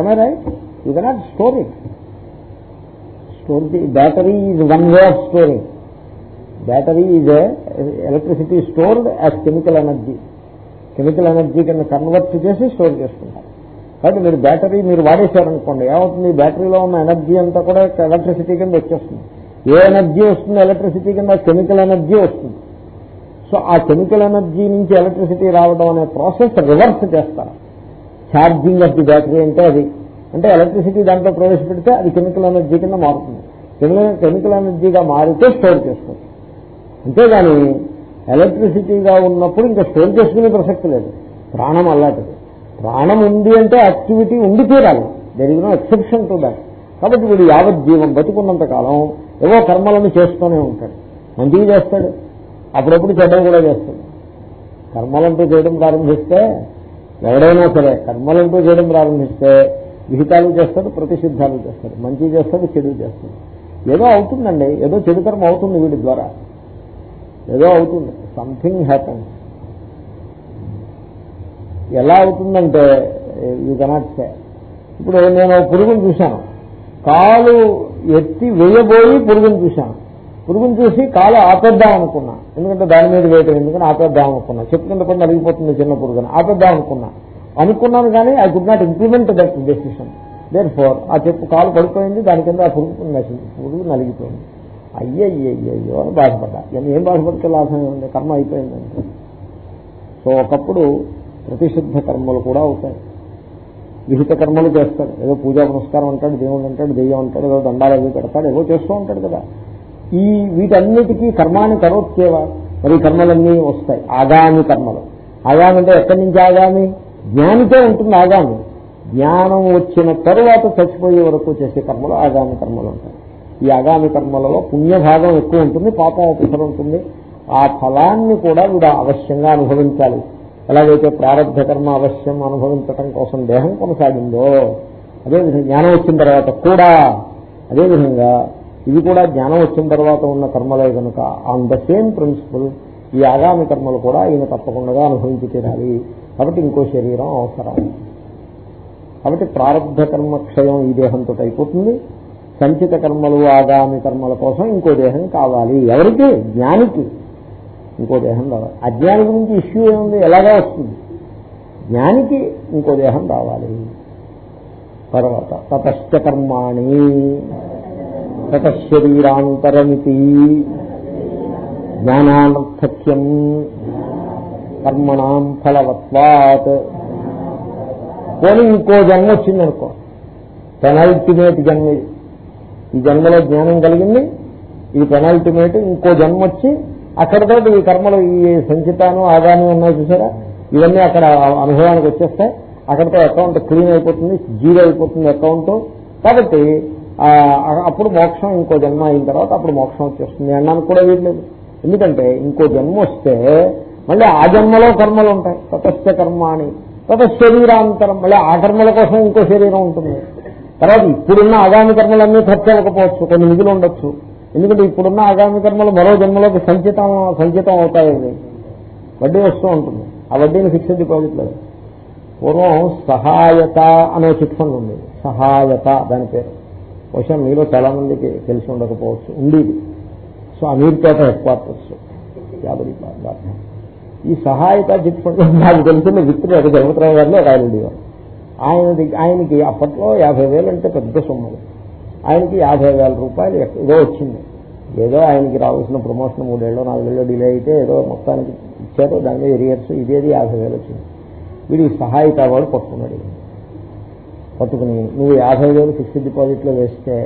[SPEAKER 1] Am I right you cannot store it store battery is one way of storing battery is electricity stored as chemical energy chemical energy కింద కన్వర్ట్ చేసి స్టోర్ చేసుకుంటారు కాబట్టి మీరు బ్యాటరీ మీరు వాడేశారనుకోండి ఏమవుతుంది? బ్యాటరీలో ఉన్న ఎనర్జీ అంతా కూడా ఎలక్ట్రిసిటీ కింద వచ్చేస్తుంది. ఏ ఎనర్జీ వస్తుంది? ఎలక్ట్రిసిటీ కింద కెమికల్ ఎనర్జీ వస్తుంది. సో ఆ కెమికల్ ఎనర్జీ నుంచి ఎలక్ట్రిసిటీ రావడం అనే ప్రాసెస్ రివర్స్ చేస్తారు. ఛార్జింగ్ ఆఫ్ ది బ్యాటరీ అంటే అది. అంటే ఎలక్ట్రిసిటీ దాంట్లో ప్రవేశపెడితే అది కెమికల్ ఎనర్జీ కింద మారుతుంది. కెమికల్ ఎనర్జీగా మారితే స్టోర్ చేసుకోవచ్చు. అంతేగాని ఎలక్ట్రిసిటీగా ఉన్నప్పుడు ఇంకా స్టోర్ చేసుకునే ప్రసక్తి లేదు. ప్రాణం అలాంటిది ప్రాణం ఉంది అంటే యాక్టివిటీ ఉండి తీరాలి. There is no exception to that కాబట్టి వీడు యావజ్జీవం బతుకున్నంత కాలం ఏవో కర్మలను చేస్తూనే ఉంటాడు. మంచిగా చేస్తాడు. అప్పుడప్పుడు చెడ్డ కూడా చేస్తాడు. కర్మలంటూ చేయడం ప్రారంభిస్తే ఎవడైనా సరే కర్మలంటూ చేయడం ప్రారంభిస్తే విహితాలు చేస్తాడు ప్రతిషిద్ధాలు చేస్తాడు. మంచి చేస్తాడు చెడు చేస్తాడు. ఏదో అవుతుందండి. ఏదో చెడు కర్మ అవుతుంది వీడి ద్వారా. ఏదో అవుతుంది. సంథింగ్ హ్యాపన్స్ ఎలా అవుతుందంటే యూ కెనాట్ సే ఇప్పుడు నేను పురుగును చూశాను. కాలు ఎత్తి వేయబోయి పురుగును చూశాను. పురుగును చూసి కాలు ఆపేద్దాం అనుకున్నా. ఎందుకంటే దాని మీద వేయటం ఎందుకని ఆపేద్దాం అనుకున్నా. చెప్పు కింద పడి నలిగిపోతుంది చిన్న పురుగుని. ఆపేద్దాం అనుకున్నా. అనుకున్నాను కానీ I could not implement that decision therefore ఆ చెప్పు కాలు పడిపోయింది దాని కింద ఆ పురుగు పురుగు నలిగిపోయింది. అయ్యయ్యో అని బాధపడ్డా. ఏం బాధపడితే లాభం ఏముంది? కర్మ అయిపోయిందంటే సో ఒకప్పుడు ప్రతిషిద్ధ కర్మలు కూడా అవుతాయి. విహిత కర్మలు చేస్తాడు ఏదో పూజా పురస్కారం అంటాడు దేవుడు అంటాడు దెయ్యం అంటాడు ఏదో దండాలు అవి పెడతాడు ఏదో చేస్తూ ఉంటాడు కదా. ఈ వీటన్నిటికీ కర్మాన్ని కరోత్యేవా మరి కర్మలన్నీ వస్తాయి. ఆగామి కర్మలు. ఆగామి అంటే ఎక్కడి నుంచి ఆగామి? జ్ఞానితో ఉంటుంది ఆగామి. జ్ఞానం వచ్చిన తరువాత చచ్చిపోయే వరకు చేసే కర్మలు ఆగామి కర్మలు ఉంటాయి. ఈ ఆగామి కర్మలలో పుణ్యభాగం ఎక్కువ ఉంటుంది పాపం ఒకసారి ఉంటుంది. ఆ ఫలాన్ని కూడా వీడు అవశ్యంగా అనుభవించాలి. ఎలాగైతే ప్రారంభ కర్మ అవశ్యం అనుభవించటం కోసం దేహం కొనసాగిందో అదేవిధంగా జ్ఞానం వచ్చిన తర్వాత కూడా అదేవిధంగా ఇది కూడా జ్ఞానం వచ్చిన తర్వాత ఉన్న కర్మలే కనుక ఆన్ ద సేమ్ ప్రిన్సిపల్ ఈ ఆగామి కర్మలు కూడా ఈయన తప్పకుండా అనుభవించి తీరాలి. కాబట్టి ఇంకో శరీరం అవసరం. కాబట్టి ప్రారంభ కర్మ క్షయం ఈ దేహంతో అయిపోతుంది. సంచిత కర్మలు ఆగామి కర్మల కోసం ఇంకో దేహం కావాలి. ఎవరికి? జ్ఞానికి. ఇంకో దేహం రావాలి. అజ్ఞాని గురించి ఇష్యూ ఏముంది? ఎలాగా వస్తుంది? జ్ఞానికి ఇంకో దేహం రావాలి. తర్వాత తతశ్చ కర్మాణి తతశరీరాంతరమితి జ్ఞానానర్థక్యం కర్మణాం ఫలవత్వాత్. పోనీ ఇంకో జన్మ వచ్చిందనుకో పెనల్టిమేట్ జన్మ. ఈ జన్మలో జ్ఞానం కలిగింది ఇది పెనల్టిమేట్ ఇంకో జన్మ వచ్చి అక్కడతో ఈ కర్మలు ఈ సంచితాను ఆదానం ఉన్నాయి చూసారా? ఇవన్నీ అక్కడ అనుభవానికి వచ్చేస్తాయి. అక్కడితో అకౌంట్ క్లీన్ అయిపోతుంది జీరో అయిపోతుంది అకౌంట్ కాబట్టి అప్పుడు మోక్షం ఇంకో జన్మ అయిన తర్వాత అప్పుడు మోక్షం వచ్చేస్తుంది అన్నానికి కూడా వీల్లేదు. ఎందుకంటే ఇంకో జన్మ వస్తే మళ్ళీ ఆ జన్మలో కర్మలు ఉంటాయి. తతస్థ కర్మ అని తత శరీరాంతరం మళ్ళీ ఆ కర్మల కోసం ఇంకో శరీరం ఉంటుంది. తర్వాత ఇప్పుడున్న ఆగామి కర్మలన్నీ ఖర్చు అవ్వకపోవచ్చు కొన్ని నిధులు ఉండొచ్చు. ఎందుకంటే ఇప్పుడున్న ఆగామి కర్మలు మరో జన్మలోకి సంచితం సంచితం అవుతాయి వడ్డీ వస్తూ ఉంటుంది. ఆ వడ్డీని ఫిక్స్డ్ డిపాజిట్ లేదు పూర్వం సహాయత అనే చిట్ ఫండ్ ఉంది. సహాయత దాని పేరు. బహుశా మీలో చాలా మందికి తెలిసి ఉండకపోవచ్చు. ఉండేది. సో అమీర్పేట హెడ్ క్వార్టర్స్ యాభై ఈ సహాయత చిట్ ఫండ్ నాకు తెలిసిన విత్తులు ఒక జగత్రావు గారిలో రాయలుండేవారు ఆయన ఆయనకి అప్పట్లో యాభై వేలు అంటే పెద్ద సొమ్ము. ఆయనకి యాభై వేల రూపాయలు ఏదో వచ్చింది. ఏదో ఆయనకి రావాల్సిన ప్రమోషన్ మూడేళ్ళు నాలుగేళ్ళు డిలే అయితే ఏదో మొత్తానికి ఇచ్చారు దాని మీద ఎరియర్స్ ఇదేది యాభై వేలు వచ్చింది. వీడి సహాయత వాడు పట్టుకున్నాడు పట్టుకుని నువ్వు యాభై వేలు ఫిక్స్డ్ డిపాజిట్లో వేస్తే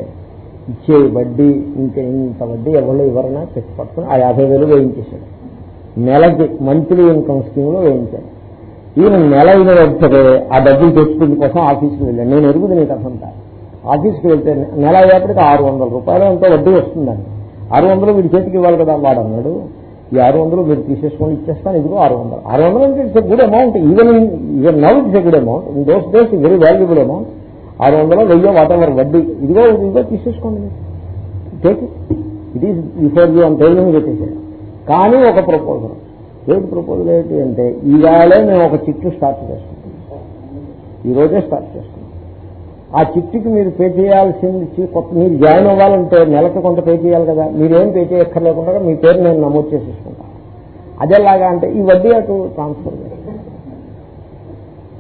[SPEAKER 1] ఇచ్చే వడ్డీ ఇంకా ఇంత వడ్డీ ఎవరు ఎవరైనా చెక్ పట్టుకుని ఆ యాభై వేలు వేయించేశాడు. నెలకి మంత్లీ ఇన్కమ్ స్కీమ్లో వేయించాడు. ఈయన నెల అయిన వెంటనే ఆ డబ్బులు తెచ్చుకునే కోసం ఆఫీస్కి వెళ్ళాను నేను ఎరుగుదు నీకు అసంతా ఆఫీస్కి వెళ్తే నెల అయ్యేప్పటికి ఆరు వందల రూపాయలు ఎంతో వడ్డీ వస్తుందండి. ఆరు వందలు మీరు చేతికి ఇవ్వాలి కదా వాడు అన్నాడు. ఈ ఆరు వందలు మీరు తీసేసుకొని ఇచ్చేస్తాను ఇదిగో ఆరు వందలు. ఆరు వందలు అంటే it's good amount. Even even now it's good amount in those days very valuable amount ఆరు వందలు వెయ్యో వాట్ ఎవర్ వడ్డీ. ఇదిగో ఇదిగో తీసేసుకోండి. Take it is before you అని ట్రైనింగ్ పెట్టేసాడు కానీ ఒక ప్రపోజల్ ఏది ప్రపోజల్ ఏంటి అంటే ఇవాళే మేము ఒక చిట్టు స్టార్ట్ చేసుకుంటాం ఈ రోజే స్టార్ట్ చేసుకుంటాం ఆ చిట్టుకి మీరు పే చేయాల్సింది కొత్త మీరు జాయిన్ అవ్వాలంటే నెలకు కొంత పే చేయాలి కదా. మీరేం పే చేయక్కర్లేకుండా మీ పేరు నేను నమోదు చేసేసుకుంటాను అదేలాగా అంటే ఈ వడ్డీ అటు ట్రాన్స్ఫర్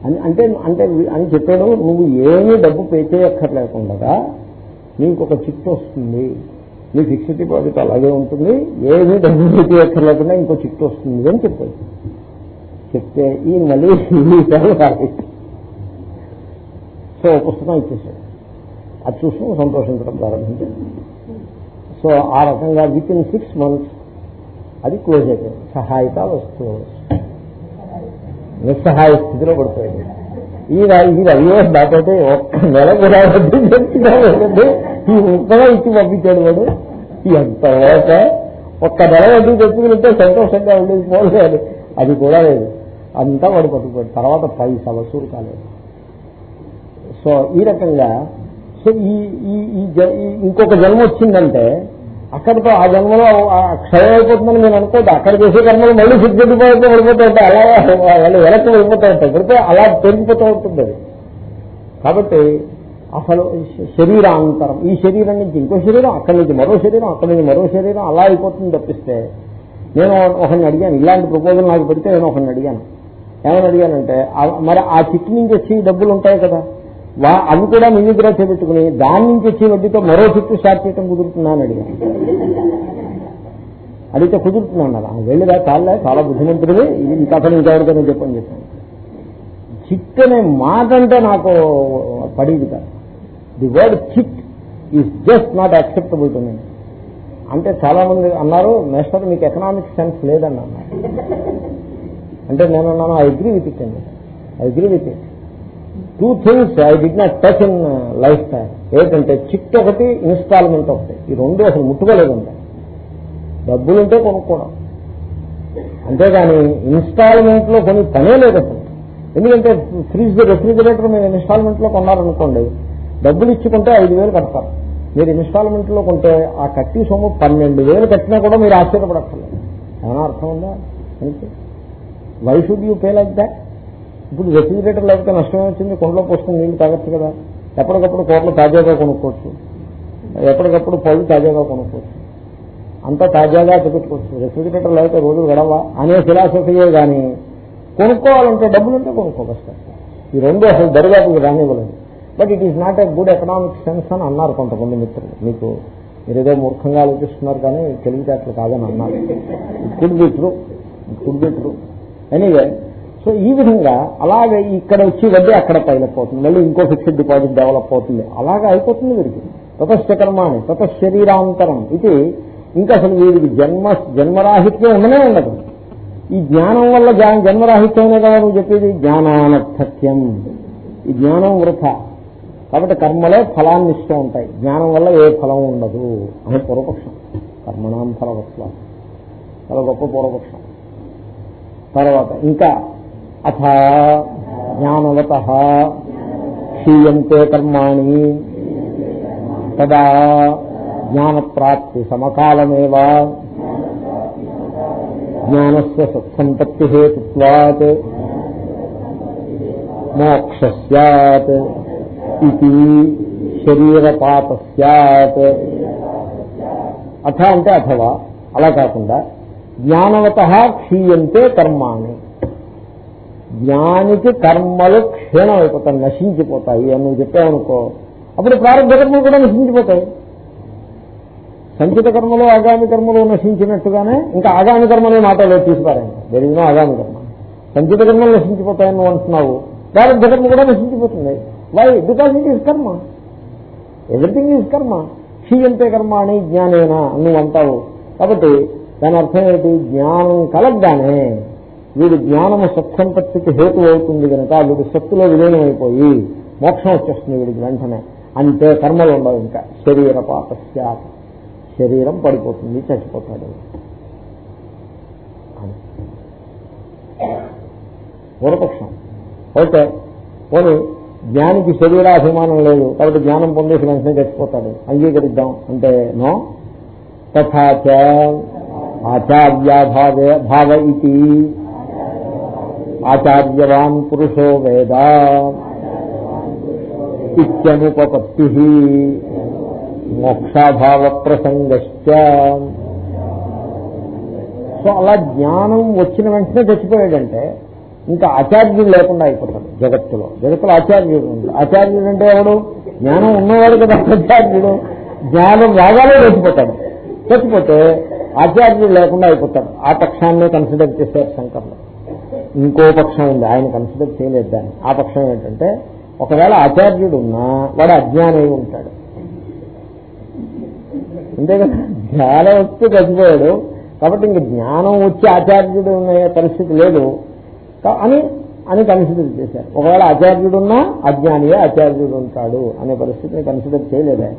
[SPEAKER 1] అని అంటే అంటే అని చెప్పాడు నువ్వు ఏమీ డబ్బు పే చేయక్కర్లేకుండా నీకు ఒక చిట్టు వస్తుంది. నీ ఫిక్స్డ్ డిపాజిట్ అలాగే ఉంటుంది. ఏమీ డబ్బు పే చేయక్కర్లేకుండా ఇంకో చిట్టు వస్తుంది అని చెప్పాడు చెప్తే ఈ మళ్ళీ రాలేదు. సో పుస్తకం ఇచ్చేసాడు అది చూసుకుని సంతోషించడం ప్రారంభించాడు సో ఆ రకంగా విత్ ఇన్ సిక్స్ మంత్స్ అది క్లోజ్ అయిపోయింది. సహాయత వస్తువు. నిస్సహాయ స్థితిలో పడిపోయింది. ఈ ఈ అయ్యో దాటైతే ఒక్క నెల కూడా ఈ ఇచ్చి పంపించాడు వాడు. ఎంత లేక ఒక్క నెల వడ్డీ తెచ్చుకుంటే సంతోషంగా ఉండేది పోలేదు. అది కూడా లేదు. అంతా వాడు పట్టుకోడు తర్వాత పై వసూలు కాలేదు. సో ఈ రకంగా సో ఈ ఇంకొక జన్మ వచ్చిందంటే అక్కడితో ఆ జన్మలో క్షయం అయిపోతుందని నేను అనుకోద్దు అక్కడ చేసే కర్మలు మళ్ళీ సిద్ధిపోతే వెళ్ళిపోతూ ఉంటాయి అలా వాళ్ళు వెనక్కి వెళ్ళిపోతూ ఉంటాయి. పడితే అలా పెరిగిపోతూ ఉంటుంది. అది కాబట్టి అసలు శరీరాంతరం ఈ శరీరం నుంచి ఇంకో శరీరం అక్కడి నుంచి మరో శరీరం అక్కడి నుంచి మరో శరీరం అలా అయిపోతుంది తప్పిస్తే నేను ఒకరిని అడిగాను. ఇలాంటి ప్రపోజల్ నాకు పెడితే నేను ఒకరిని అడిగాను. ఏమని అడిగానంటే మరి ఆ చిట్టు నుంచి వచ్చి డబ్బులు ఉంటాయి కదా. అవి కూడా మీ దగ్గర చేపెట్టుకుని దాని నుంచి వచ్చే వడ్డీతో మరో చిట్టు స్టార్ట్ చేయటం కుదురుతుందా అని అడిగాను. అడిగితే కుదురుతున్నాను అలా వెళ్ళిరా చాలే చాలా బుద్ధిమంతుడివి ఇది ఈ కథను ఇంకెవరికైనా చెప్పని చెప్పాను. చిట్ అనే మాట అంటే నాకు పడేది కాదు. The word chit is just not acceptable to నేను అంటే చాలా మంది అన్నారు మేస్టర్ మీకు ఎకనామిక్ సెన్స్ లేదన్నా అంటే నేను అన్నాను ఐ అగ్రీ విత్ ఇట్ అండి I agree with it two things I did not touch in life time ఏంటంటే చిట్ ఒకటి ఇన్స్టాల్మెంట్ ఒకటి. ఈ రెండు అసలు ముట్టుకోలేదంటే. డబ్బులుంటే కొనుక్కోవడం. అంతేగాని ఇన్స్టాల్మెంట్లో కొని పనే లేదు అసలు. ఎందుకంటే ఫ్రిడ్జ్ రెఫ్రిజిరేటర్ మీరు ఇన్స్టాల్మెంట్లో కొన్నారనుకోండి డబ్బులు ఇచ్చుకుంటే ఐదు వేలు కడతారు. మీరు ఇన్స్టాల్మెంట్లో కొంటే ఆ కట్టి సొమ్ము పన్నెండు వేలు కట్టినా కూడా మీరు ఆశ్చర్యపడక్కర్లేదు. ఏమైనా అర్థం ఉందా? అంతే. Why should you pay like that ఇప్పుడు రెఫ్రిజిరేటర్ లేకపోతే నష్టం వచ్చింది కొండలో పోసుకుని నీళ్ళు తాగొచ్చు కదా. ఎప్పటికప్పుడు కూరలు తాజాగా కొనుక్కోవచ్చు. ఎప్పటికప్పుడు పళ్ళు తాజాగా కొనుక్కోవచ్చు. అంతా తాజాగా పెట్టుకోవచ్చు రెఫ్రిజిరేటర్ లేకపోతే రోజులు గడవా? అనే ఫిలాసఫీయే కానీ కొనుక్కోవాలంటే డబ్బులుంటే కొనుక్కోవచ్చు ఈ రెండు అసలు దరిదాపుకి రానివ్వలేదు. But it is not a good economic sense అని అన్నారు కొంతమంది మిత్రులు. మీకు మీరేదో మూర్ఖంగా ఆలోచిస్తున్నారు కానీ తెలివితేటలు కాదని అన్నారు. Could be true could be true anyway so ఈ విధంగా అలాగే ఇక్కడ వచ్చి వడ్డీ అక్కడ పైలప్ మళ్ళీ ఇంకో ఫిక్స్డ్ డిపాజిట్ డెవలప్ అవుతుంది. అలాగే అయిపోతుంది వీరికి తతశ్చ కర్మాణి తతశరీరాంతరం ఇది ఇంకా అసలు వీరికి జన్మ జన్మరాహిత్యం ఉండనే ఉండదు. ఈ జ్ఞానం వల్ల జన్మరాహిత్యమే కదా నువ్వు చెప్పేది? జ్ఞానానర్థక్యం. ఈ జ్ఞానం వృథ కాబట్టి కర్మలే ఫలాన్ని ఇస్తూ ఉంటాయి. జ్ఞానం వల్ల ఏ ఫలం ఉండదు అని పూర్వపక్షం. కర్మణాం ఫలవత్వ చాలా గొప్ప పూర్వపక్షం. తర్వాత ఇంకా అథ జ్ఞానవత క్షీయంతే కర్మాణి తదా జ్ఞానప్రాప్తి సమకాలమేవ జ్ఞానస్ సత్సంపత్తి హేతుత్వాత్ మోక్ష సత్ ఇది శరీరపాత సత్ అథ అంటే అథవా అలా కాకుండా జ్ఞానవత క్షీయంతే కర్మాణి జ్ఞానికి కర్మలు క్షీణం అయిపోతాయి నశించిపోతాయి అని నువ్వు చెప్పావనుకో అప్పుడు ప్రారంభ కర్మలు కూడా నశించిపోతాయి. సంచిత కర్మలు ఆగామి కర్మలు నశించినట్టుగానే ఇంకా ఆగామి కర్మలే మాటలో తీసుకురాయండి జరిగిన ఆగామి కర్మ. సంచిత కర్మలు నశించిపోతాయని నువ్వు అంటున్నావు. ప్రారంభ కర్మ కూడా నశించిపోతుంది. Why because it is karma everything is karma క్షీయంతే కర్మ అని జ్ఞానేనా అని నువ్వు అంటావు. కాబట్టి దాని అర్థం ఏంటి జ్ఞానం కలగ్గానే వీడి జ్ఞానము సత్సంపత్తికి హేతు అవుతుంది కనుక వీడి శక్తిలో విలీనం అయిపోయి మోక్షం వచ్చేస్తుంది వీడికి వెంటనే. అంతే కర్మలు ఉండవు ఇంకా. శరీర పాపస్యా శరీరం పడిపోతుంది చచ్చిపోతాడు. పూర్వపక్షం. ఓకే పోనీ జ్ఞానికి శరీరాభిమానం లేదు కాబట్టి జ్ఞానం పొందేసి వెంటనే చచ్చిపోతాడు. అంగీకరిద్దాం. అంటే నో? తథాచ ఆచార్యాభావే భావ ఇది ఆచార్యవాన్ పురుషో వేద ఇత్యనుపపత్తి మోక్షాభావ ప్రసంగశ్చ సో అలా జ్ఞానం వచ్చిన వెంటనే చచ్చిపోయాడంటే ఇంకా ఆచార్యుడు లేకుండా అయిపోతాడు జగత్తులో. జగత్తులో ఆచార్యుడు ఉంది ఆచార్యుడు అంటే ఎవడు? జ్ఞానం ఉన్నవాడు కదా ఆచార్యుడు. జ్ఞానం రాగానే చచ్చిపోతాడు. చచ్చిపోతే ఆచార్యుడు లేకుండా అయిపోతాడు. ఆ పక్షాన్నే కన్సిడర్ చేశారు శంకర్లు. ఇంకో పక్షం ఉంది. ఆయన కన్సిడర్ చేయలేదు దాన్ని. ఆ పక్షం ఏంటంటే ఒకవేళ ఆచార్యుడు ఉన్నా వాడు అజ్ఞానై ఉంటాడు. అంతే కదా? జ్ఞానం వస్తే చచ్చిపోయాడు. కాబట్టి ఇంక జ్ఞానం వచ్చి ఆచార్యుడు అనే పరిస్థితి లేదు. అని అని కన్సిడర్ చేశారు. ఒకవేళ ఆచార్యుడున్నా అజ్ఞానియే ఆచార్యుడు ఉంటాడు అనే పరిస్థితిని కన్సిడర్ చేయలేదే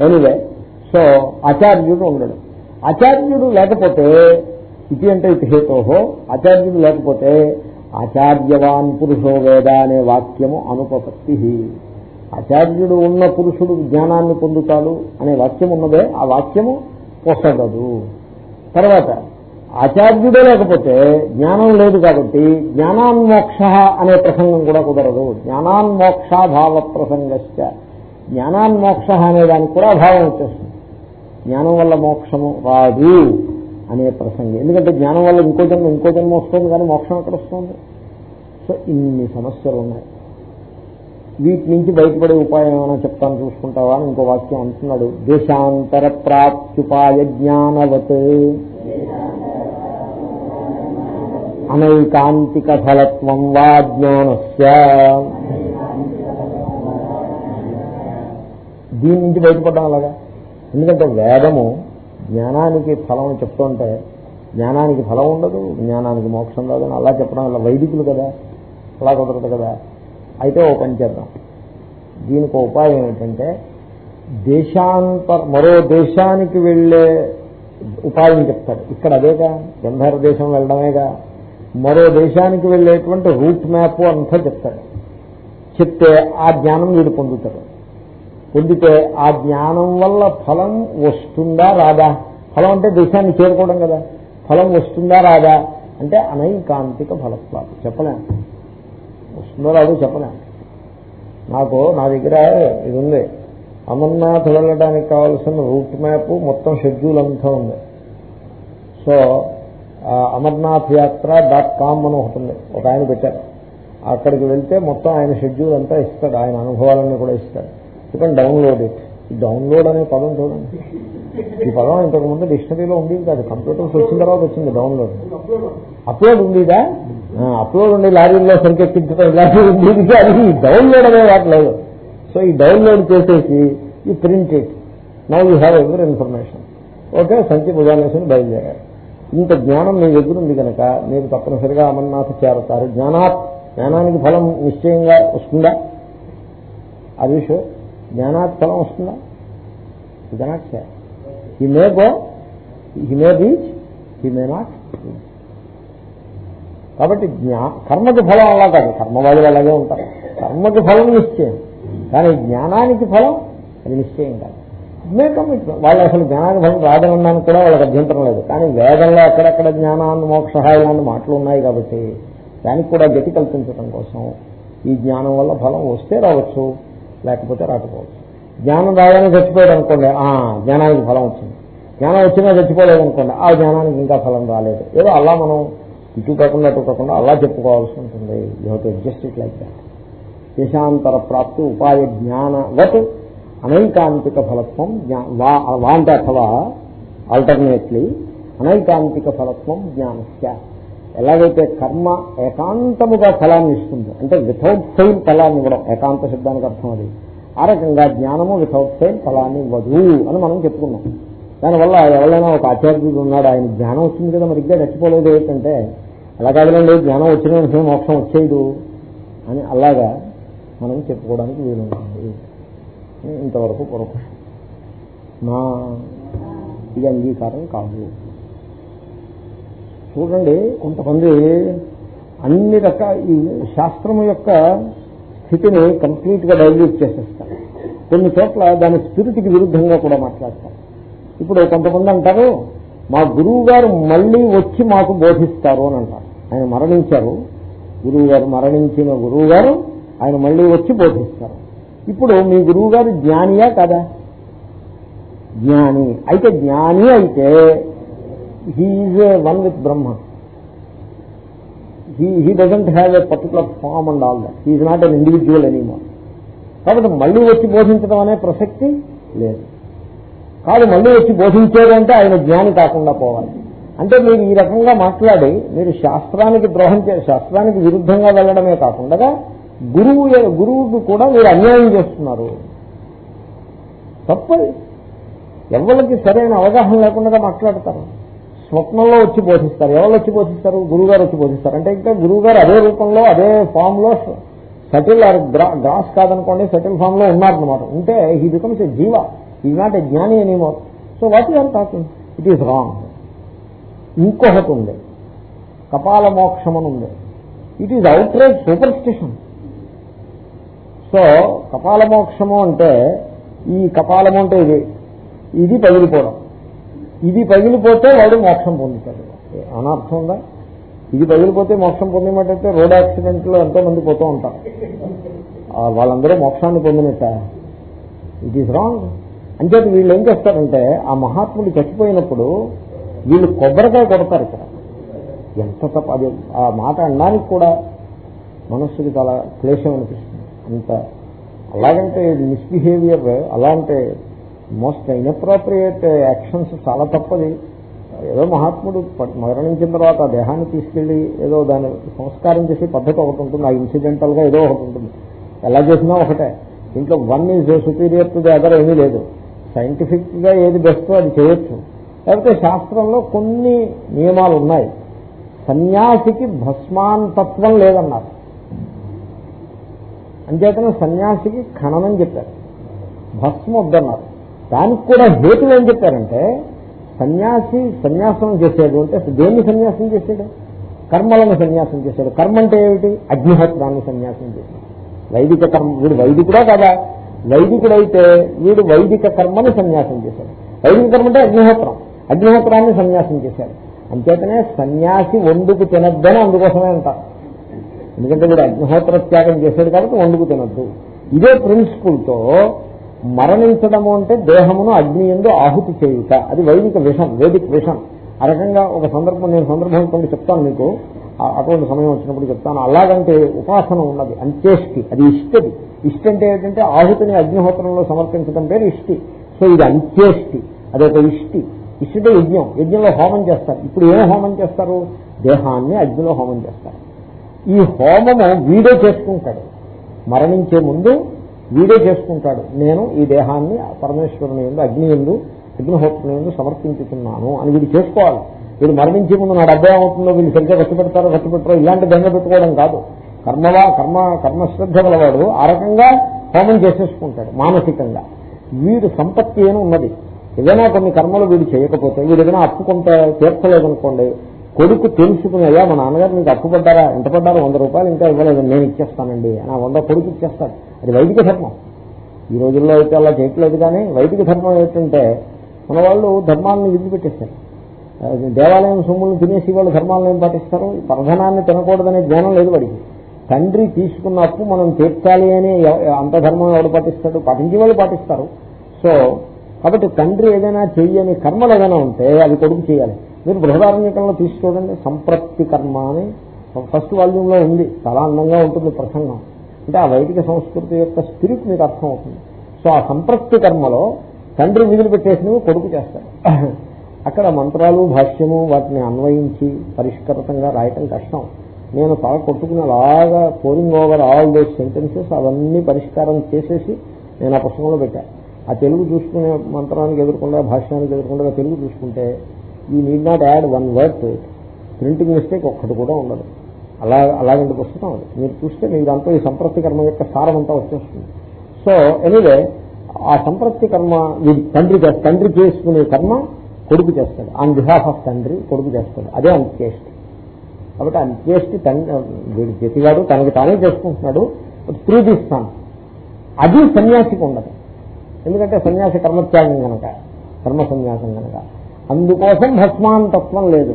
[SPEAKER 1] ఎనివే సో ఆచార్యుడు ఉండడు. ఆచార్యుడు లేకపోతే ఇది అంటే ఇటు హేతోహో ఆచార్యుడు లేకపోతే ఆచార్యవాన్ పురుషో వేద అనే వాక్యము అనుపపత్తి. ఆచార్యుడు ఉన్న పురుషుడు జ్ఞానాన్ని పొందుతాడు అనే వాక్యం ఉన్నదే ఆ వాక్యము పొసగదు. తర్వాత ఆచార్యుడే లేకపోతే జ్ఞానం లేదు కాబట్టి జ్ఞానాన్మోక్ష అనే ప్రసంగం కూడా కుదరదు. జ్ఞానాన్మోక్షాభావ ప్రసంగశ్చ జ్ఞానాన్మోక్ష అనే దానికి కూడా అభావం వచ్చేస్తుంది. జ్ఞానం వల్ల మోక్షము రాదు. అనే ప్రసంగం. ఎందుకంటే జ్ఞానం వల్ల ఇంకో జన్మ ఇంకో జన్మ వస్తుంది కానీ మోక్షం ఎక్కడ వస్తుంది? సో ఇన్ని సమస్యలు ఉన్నాయి. వీటి నుంచి బయటపడే ఉపాయం ఏమైనా చెప్తాను చూసుకుంటావా అని ఇంకో వాక్యం అంటున్నాడు. దేశాంతర ప్రాప్త్యుపాయ జ్ఞానవత్. అనైకాంతిక ఫలత్వం వా జ్ఞానస్య. దీని నుంచి బయటపడ్డాం అలాగా ఎందుకంటే వేదము జ్ఞానానికి ఫలం చెప్తుంటే జ్ఞానానికి ఫలం ఉండదు జ్ఞానానికి మోక్షం రాదని అలా చెప్పడం వల్ల వైదికులు కదా అలా కుదరదు కదా. అయితే ఓ పని చేద్దాం. దీనికి ఉపాయం ఏంటంటే దేశాంతర మరో దేశానికి వెళ్ళే ఉపాయం చెప్తాడు ఇక్కడ అదేగా గంధార దేశం వెళ్ళడమేగా. మరో దేశానికి వెళ్ళేటువంటి రూట్ మ్యాప్ అంతా చెప్తాడు చెప్తే ఆ జ్ఞానం వీడు పొందుతాడు పొందితే ఆ జ్ఞానం వల్ల ఫలం వస్తుందా రాదా? ఫలం అంటే దేశాన్ని చేరుకోవడం కదా. ఫలం వస్తుందా రాదా? అంటే అనైకాంతిక ఫలత్వాలు చెప్పలేం. వస్తుందో రాదు చెప్పలేం. నాకు నా దగ్గర ఇది ఉంది. అమర్నాథ్ వెళ్ళడానికి కావాల్సిన రూట్ మ్యాప్ మొత్తం షెడ్యూల్ అంతా ఉంది. సో అమర్నాథ్ యాత్ర డాట్ కామ్ అని ఒకటి ఉంది. ఒక ఆయన పెట్టారు. అక్కడికి వెళ్తే మొత్తం ఆయన షెడ్యూల్ అంతా ఇస్తాడు. ఆయన అనుభవాలన్నీ కూడా ఇస్తాడు. ఇక డౌన్లోడ్ ఇట్ డౌన్లోడ్ అనే పదం చూడండి. ఈ పదం ఇంతకు ముందు డిక్షనరీలో ఉండేది కాదు. కంప్యూటర్స్ వచ్చిన తర్వాత వచ్చింది డౌన్లోడ్ అప్లోడ్ ఉండేదా? అప్లోడ్ ఉండే లారీల్లో సరికెక్కించడం ఇలాంటివి ఉండేది కానీ డౌన్లోడ్ అనే వాటిలేదు సో ఈ డౌన్లోడ్ చేసేసి ఈ print it now you have every information okay సంచి భుజానేశ్వరి బయలుదేరారు ఇంత జ్ఞానం మీ దగ్గర ఉంది కనుక మీరు తప్పనిసరిగా అమర్నాథ్ చేరతారు. జ్ఞానా జ్ఞానానికి ఫలం నిశ్చయంగా వస్తుందా? అది షూర్ జ్ఞానాత్ ఫలం వస్తుందా? ఇది not sure he may go he may reach he may not కాబట్టి జ్ఞా కర్మకి ఫలం అలా కాదు. కర్మవాళ్ళు అలాగే ఉంటారు. కర్మకి ఫలం నిశ్చయం. కానీ జ్ఞానానికి ఫలం అది నిశ్చయం కాదు. మే కమిట్మెంట్ వాళ్ళు అసలు జ్ఞానానికి ఫలం రాదనడానికి కూడా వాళ్ళకి అభ్యంతరం లేదు. కానీ వేదంలో అక్కడక్కడ జ్ఞానాన్ని మోక్ష ఇలాంటి మాటలు ఉన్నాయి కాబట్టి దానికి కూడా గతి కల్పించడం కోసం ఈ జ్ఞానం వల్ల ఫలం వస్తే రావచ్చు. లేకపోతే రాకపోవచ్చు. జ్ఞానం రాగానే చచ్చిపోయాడు అనుకోండి ఆ జ్ఞానానికి ఫలం వచ్చింది. జ్ఞానం వచ్చినా చచ్చిపోలేదు అనుకోండి ఆ జ్ఞానానికి ఇంకా ఫలం రాలేదు. ఏదో అలా మనం ఇటు కాకుండా అటు కాకుండా అలా చెప్పుకోవాల్సి ఉంటుంది. You have to adjust it like that దేశాంతర ప్రాప్తి ఉపాయ జ్ఞానవత్ అనైకాంతిక ఫలత్వం వా అంటే అథవా ఆల్టర్నేట్లీ అనైకాంతిక ఫలత్వం జ్ఞానస్య. ఎలాగైతే కర్మ ఏకాంతముగా ఫలాన్ని ఇస్తుందో అంటే వితౌట్ ఫెయిల్ ఫలాన్ని ఇవ్వడం ఏకాంత శబ్దానికి అర్థం అది. ఆ రకంగా జ్ఞానము వితౌట్ ఫెయిల్ ఫలాన్ని ఇవ్వదు అని మనం చెప్పుకున్నాం. దానివల్ల ఎవరైనా ఒక ఆచార్యుడు ఉన్నాడు ఆయన జ్ఞానం వచ్చింది కదా మరి ఇంకా ఏంటంటే అలా కాదులండి జ్ఞానం వచ్చిన వెంటనే మోక్షం వచ్చేయదు అని అలాగా మనం చెప్పుకోవడానికి వీలు ఇంతవరకు పూర్వపక్షం నా ఇది అంగీకారం కాదు. చూడండి కొంతమంది అన్ని రకాల ఈ శాస్త్రము యొక్క స్థితిని కంప్లీట్గా డైల్యూట్ చేసేస్తారు. కొన్ని చోట్ల దాని స్పిరిట్కి విరుద్ధంగా కూడా మాట్లాడతారు. ఇప్పుడు కొంతమంది అంటారు మా గురువు గారు మళ్ళీ వచ్చి మాకు బోధిస్తారు అని అంటారు. ఆయన మరణించారు. గురువు గారు మరణించిన గురువు గారు ఆయన మళ్ళీ వచ్చి బోధిస్తారు. ఇప్పుడు మీ గురువు గారు జ్ఞానియా కదా? జ్ఞాని. అయితే జ్ఞాని అయితే he's one with Brahma he doesn't have a particular form and all that he's not an individual anymore కాబట్టి మళ్ళీ వచ్చి బోధించడం అనే ప్రసక్తి లేదు. కాదు మళ్ళీ వచ్చి బోధించేదంటే ఆయన జ్ఞాని కాకుండా పోవాలి. అంటే మీరు ఈ రకంగా మాట్లాడి మీరు శాస్త్రానికి ద్రోహం చే శాస్త్రానికి విరుద్ధంగా వెళ్ళడమే కాకుండా గురువు గురువుకు కూడా మీరు అన్యాయం చేస్తున్నారు. తప్పది. ఎవరికి సరైన అవగాహన లేకుండా మాట్లాడతారు. స్వప్నంలో వచ్చి బోధిస్తారు. ఎవరు వచ్చి బోధిస్తారు? గురువుగారు వచ్చి బోధిస్తారు. అంటే ఇంకా గురువుగారు అదే రూపంలో అదే ఫామ్లో సెటిల్ ఆర్ గ్రాస్ కాదనుకోండి సెటిల్ ఫామ్లో ఉన్నారనమాట ఉంటే హీ బికమ్స్ ఎ జీవ ఈ not a jnani anymore so what you're talking it is wrong ఇంకొకటి ఉంది. కపాల మోక్షం అని ఉంది. It is outright superstition so కపాల మోక్షము అంటే ఈ కపాలము అంటే ఇది. ఇది పగిలిపోవడం. ఇది పగిలిపోతే వాడు మోక్షం పొందుతాడు. అనర్థం ఉందా? ఇది పగిలిపోతే మోక్షం పొందేమంటే రోడ్ యాక్సిడెంట్లో ఎంతో మంది పోతూ ఉంటారు. వాళ్ళందరూ మోక్షాన్ని పొందినట్ట. ఇట్ ఈస్ రాంగ్ అంటే వీళ్ళు ఏం చేస్తారంటే ఆ మహాత్ముడు చచ్చిపోయినప్పుడు వీళ్ళు కొబ్బరికాయ కొడతారు ఇక్కడ. ఎంత తప్ప అది ఆ మాట అనడానికి కూడా మనస్సుకి చాలా క్లేశం అనిపిస్తుంది. అంత అలాగంటే మిస్బిహేవియర్ అలాంటి మోస్ట్ ఇన్అప్రోప్రియేట్ యాక్షన్స్ చాలా తప్పది. ఏదో మహాత్ముడు మరణించిన తర్వాత దేహాన్ని తీసుకెళ్ళి ఏదో దాన్ని సంస్కారం చేసే పద్ధతి ఒకటి ఉంటుంది. ఆ ఇన్సిడెంటల్గా ఏదో ఒకటి ఉంటుంది. ఎలా చేసినా ఒకటే. ఇంట్లో one is superior to the other ఏమీ లేదు. సైంటిఫిక్గా ఏది బెస్ట్ అది చేయొచ్చు. లేకపోతే శాస్త్రంలో కొన్ని నియమాలు ఉన్నాయి. సన్యాసికి భస్మాంతత్వం లేదన్నారు. అంచేతనే సన్యాసికి ఖననం చెప్పారు. భస్మ వద్దన్నారు దానికి కూడా హేతు ఏం చెప్పారంటే సన్యాసి సన్యాసం చేసేది అంటే దేన్ని సన్యాసం చేశాడు? కర్మలను సన్యాసం చేశాడు. కర్మ అంటే ఏమిటి? అగ్నిహోత్రాన్ని సన్యాసం చేశాడు. వైదిక కర్మ వీడు వైదికుడా కదా? వైదికుడైతే వీడు వైదిక కర్మని సన్యాసం చేశాడు. వైదిక కర్మ అంటే అగ్నిహోత్రం. అగ్నిహోత్రాన్ని సన్యాసం చేశాడు. అంచేతనే సన్యాసి వండుకు తినద్దని అందుకోసమే అంటారు. ఎందుకంటే వీడు అగ్నిహోత్ర త్యాగం చేశాడు కాబట్టి వండుకు తినద్దు. ఇదే ప్రిన్సిపుల్తో మరణించడము అంటే దేహమును అగ్ని ఎందు ఆహుతి చేయుట. అది వైదిక విషం వేదిక విషం. ఆ రకంగా ఒక సందర్భం నేను సందర్భం కొన్ని చెప్తాను మీకు. ఆ- అటువంటి సమయం వచ్చినప్పుడు చెప్తాను. అలాగంటే ఉపాసన ఉన్నది. అంత్యేష్టి అది ఇష్టది ఇష్టి అంటే ఏంటంటే ఆహుతిని అగ్నిహోత్రంలో సమర్పించడం పేరు ఇష్టి. సో ఇది అంత్యేష్టి అదొక ఇష్టి. ఇష్టితే యజ్ఞం. యజ్ఞంలో హోమం చేస్తారు. ఇప్పుడు ఏం హోమం చేస్తారు? దేహాన్ని అగ్నిలో హోమం చేస్తారు. ఈ హోమము వీడే చేసుకుంటాడు. మరణించే ముందు వీడే చేసుకుంటాడు. నేను ఈ దేహాన్ని పరమేశ్వరుని ఎందు అగ్ని ఎందు అగ్నిహోత్రుని ఎందు సమర్పించుతున్నాను అని వీడు చేసుకోవాలి. వీడు మరణించే ముందు నా డబ్బే ఏమవుతుందో వీళ్ళు సరిగ్గా ఖర్చు పెడతారో ఖర్చు పెట్టారో ఇలాంటి బెంగ పెట్టుకోవడం కాదు. కర్మలా కర్మ కర్మశ్రద్ధ గలవాడు ఆ రకంగా హోమం చేసేసుకుంటాడు మానసికంగా. వీడు సంపత్తి అని ఉన్నది ఏదైనా కొన్ని కర్మలు వీడు చేయకపోతే వీడు ఏదైనా అప్పు కొంత తీర్చలేదనుకోండి కొడుకు తెలుసుకుని అయ్యా మా నాన్నగారు నీకు అప్పు పడ్డారా? ఎంత పడ్డారా? వంద రూపాయలు ఇంకా ఇవ్వలేదు. నేను ఇచ్చేస్తానండి. ఆ వంద కొడుకు ఇచ్చేస్తాడు. అది వైదిక ధర్మం. ఈ రోజుల్లో అయితే అలా చేయట్లేదు కానీ వైదిక ధర్మం ఏంటంటే మన వాళ్ళు ధర్మాలను విడిచిపెట్టేస్తారు దేవాలయం సొమ్ములను తినేసి వాళ్ళు ధర్మాలను ఏం పాటిస్తారు? పరధనాన్ని తినకూడదనే జ్ఞానం లేదు వాడికి. తండ్రి తీసుకున్న అప్పు మనం తీర్చాలి అని అంత ధర్మం ఎవడు పాటిస్తాడు? పాటించే వాళ్ళు పాటిస్తారు. సో కాబట్టి తండ్రి ఏదైనా చెయ్యని కర్మలు ఏదైనా ఉంటే అది కొడుకు చేయాలి. మీరు బృహదారణ్యకంలో తీసి చూడండి సంప్రప్తి కర్మ అని ఫస్ట్ వాల్యూమ్లో ఉంది. చాలా అందంగా ఉంటుంది ప్రసంగం. అంటే ఆ వైదిక సంస్కృతి యొక్క స్పిరిట్ మీకు అర్థం అవుతుంది సో ఆ సంప్రప్తి కర్మలో తండ్రి విధులు పెట్టేసినవి కొడుకు చేస్తాడు అక్కడ మంత్రాలు భాష్యము వాటిని అన్వయించి పరిష్కృతంగా రాయటం కష్టం. నేను తల కొట్టుకుని అలాగా poring over all those sentences అవన్నీ పరిష్కారం చేసేసి నేను ఆ పుస్తకంలో పెట్టాను ఆ తెలుగు చూసుకునే మంత్రానికి ఎదుర్కొండా భాష్యానికి ఎదుర్కొండగా తెలుగు చూసుకుంటే ఈ need not add one word to it printing mistake ఒక్కటి కూడా ఉండదు. అలా అలాగంటి పుస్తకం అది. మీరు చూస్తే మీ దాంతో ఈ సంప్రతి కర్మ యొక్క సారం అంతా వచ్చేస్తుంది. సో ఎనీవే ఆ సంప్రతి కర్మ వీడి తండ్రి తండ్రి చేసుకునే కర్మ కొడుకు చేస్తాడు. ఆన్ బిహాఫ్ ఆఫ్ తండ్రి కొడుకు చేస్తాడు. అదే అంత్యేష్టి. కాబట్టి అంత్యేష్టి తండ్రి వీడి జతిగాడు తనకి తానే చేసుకుంటున్నాడు. త్రూ అది సన్యాసికి ఉండదు. ఎందుకంటే సన్యాసి కర్మత్యాగం కనుక కర్మ సన్యాసం కనుక అందుకోసం భస్మాంతత్వం లేదు.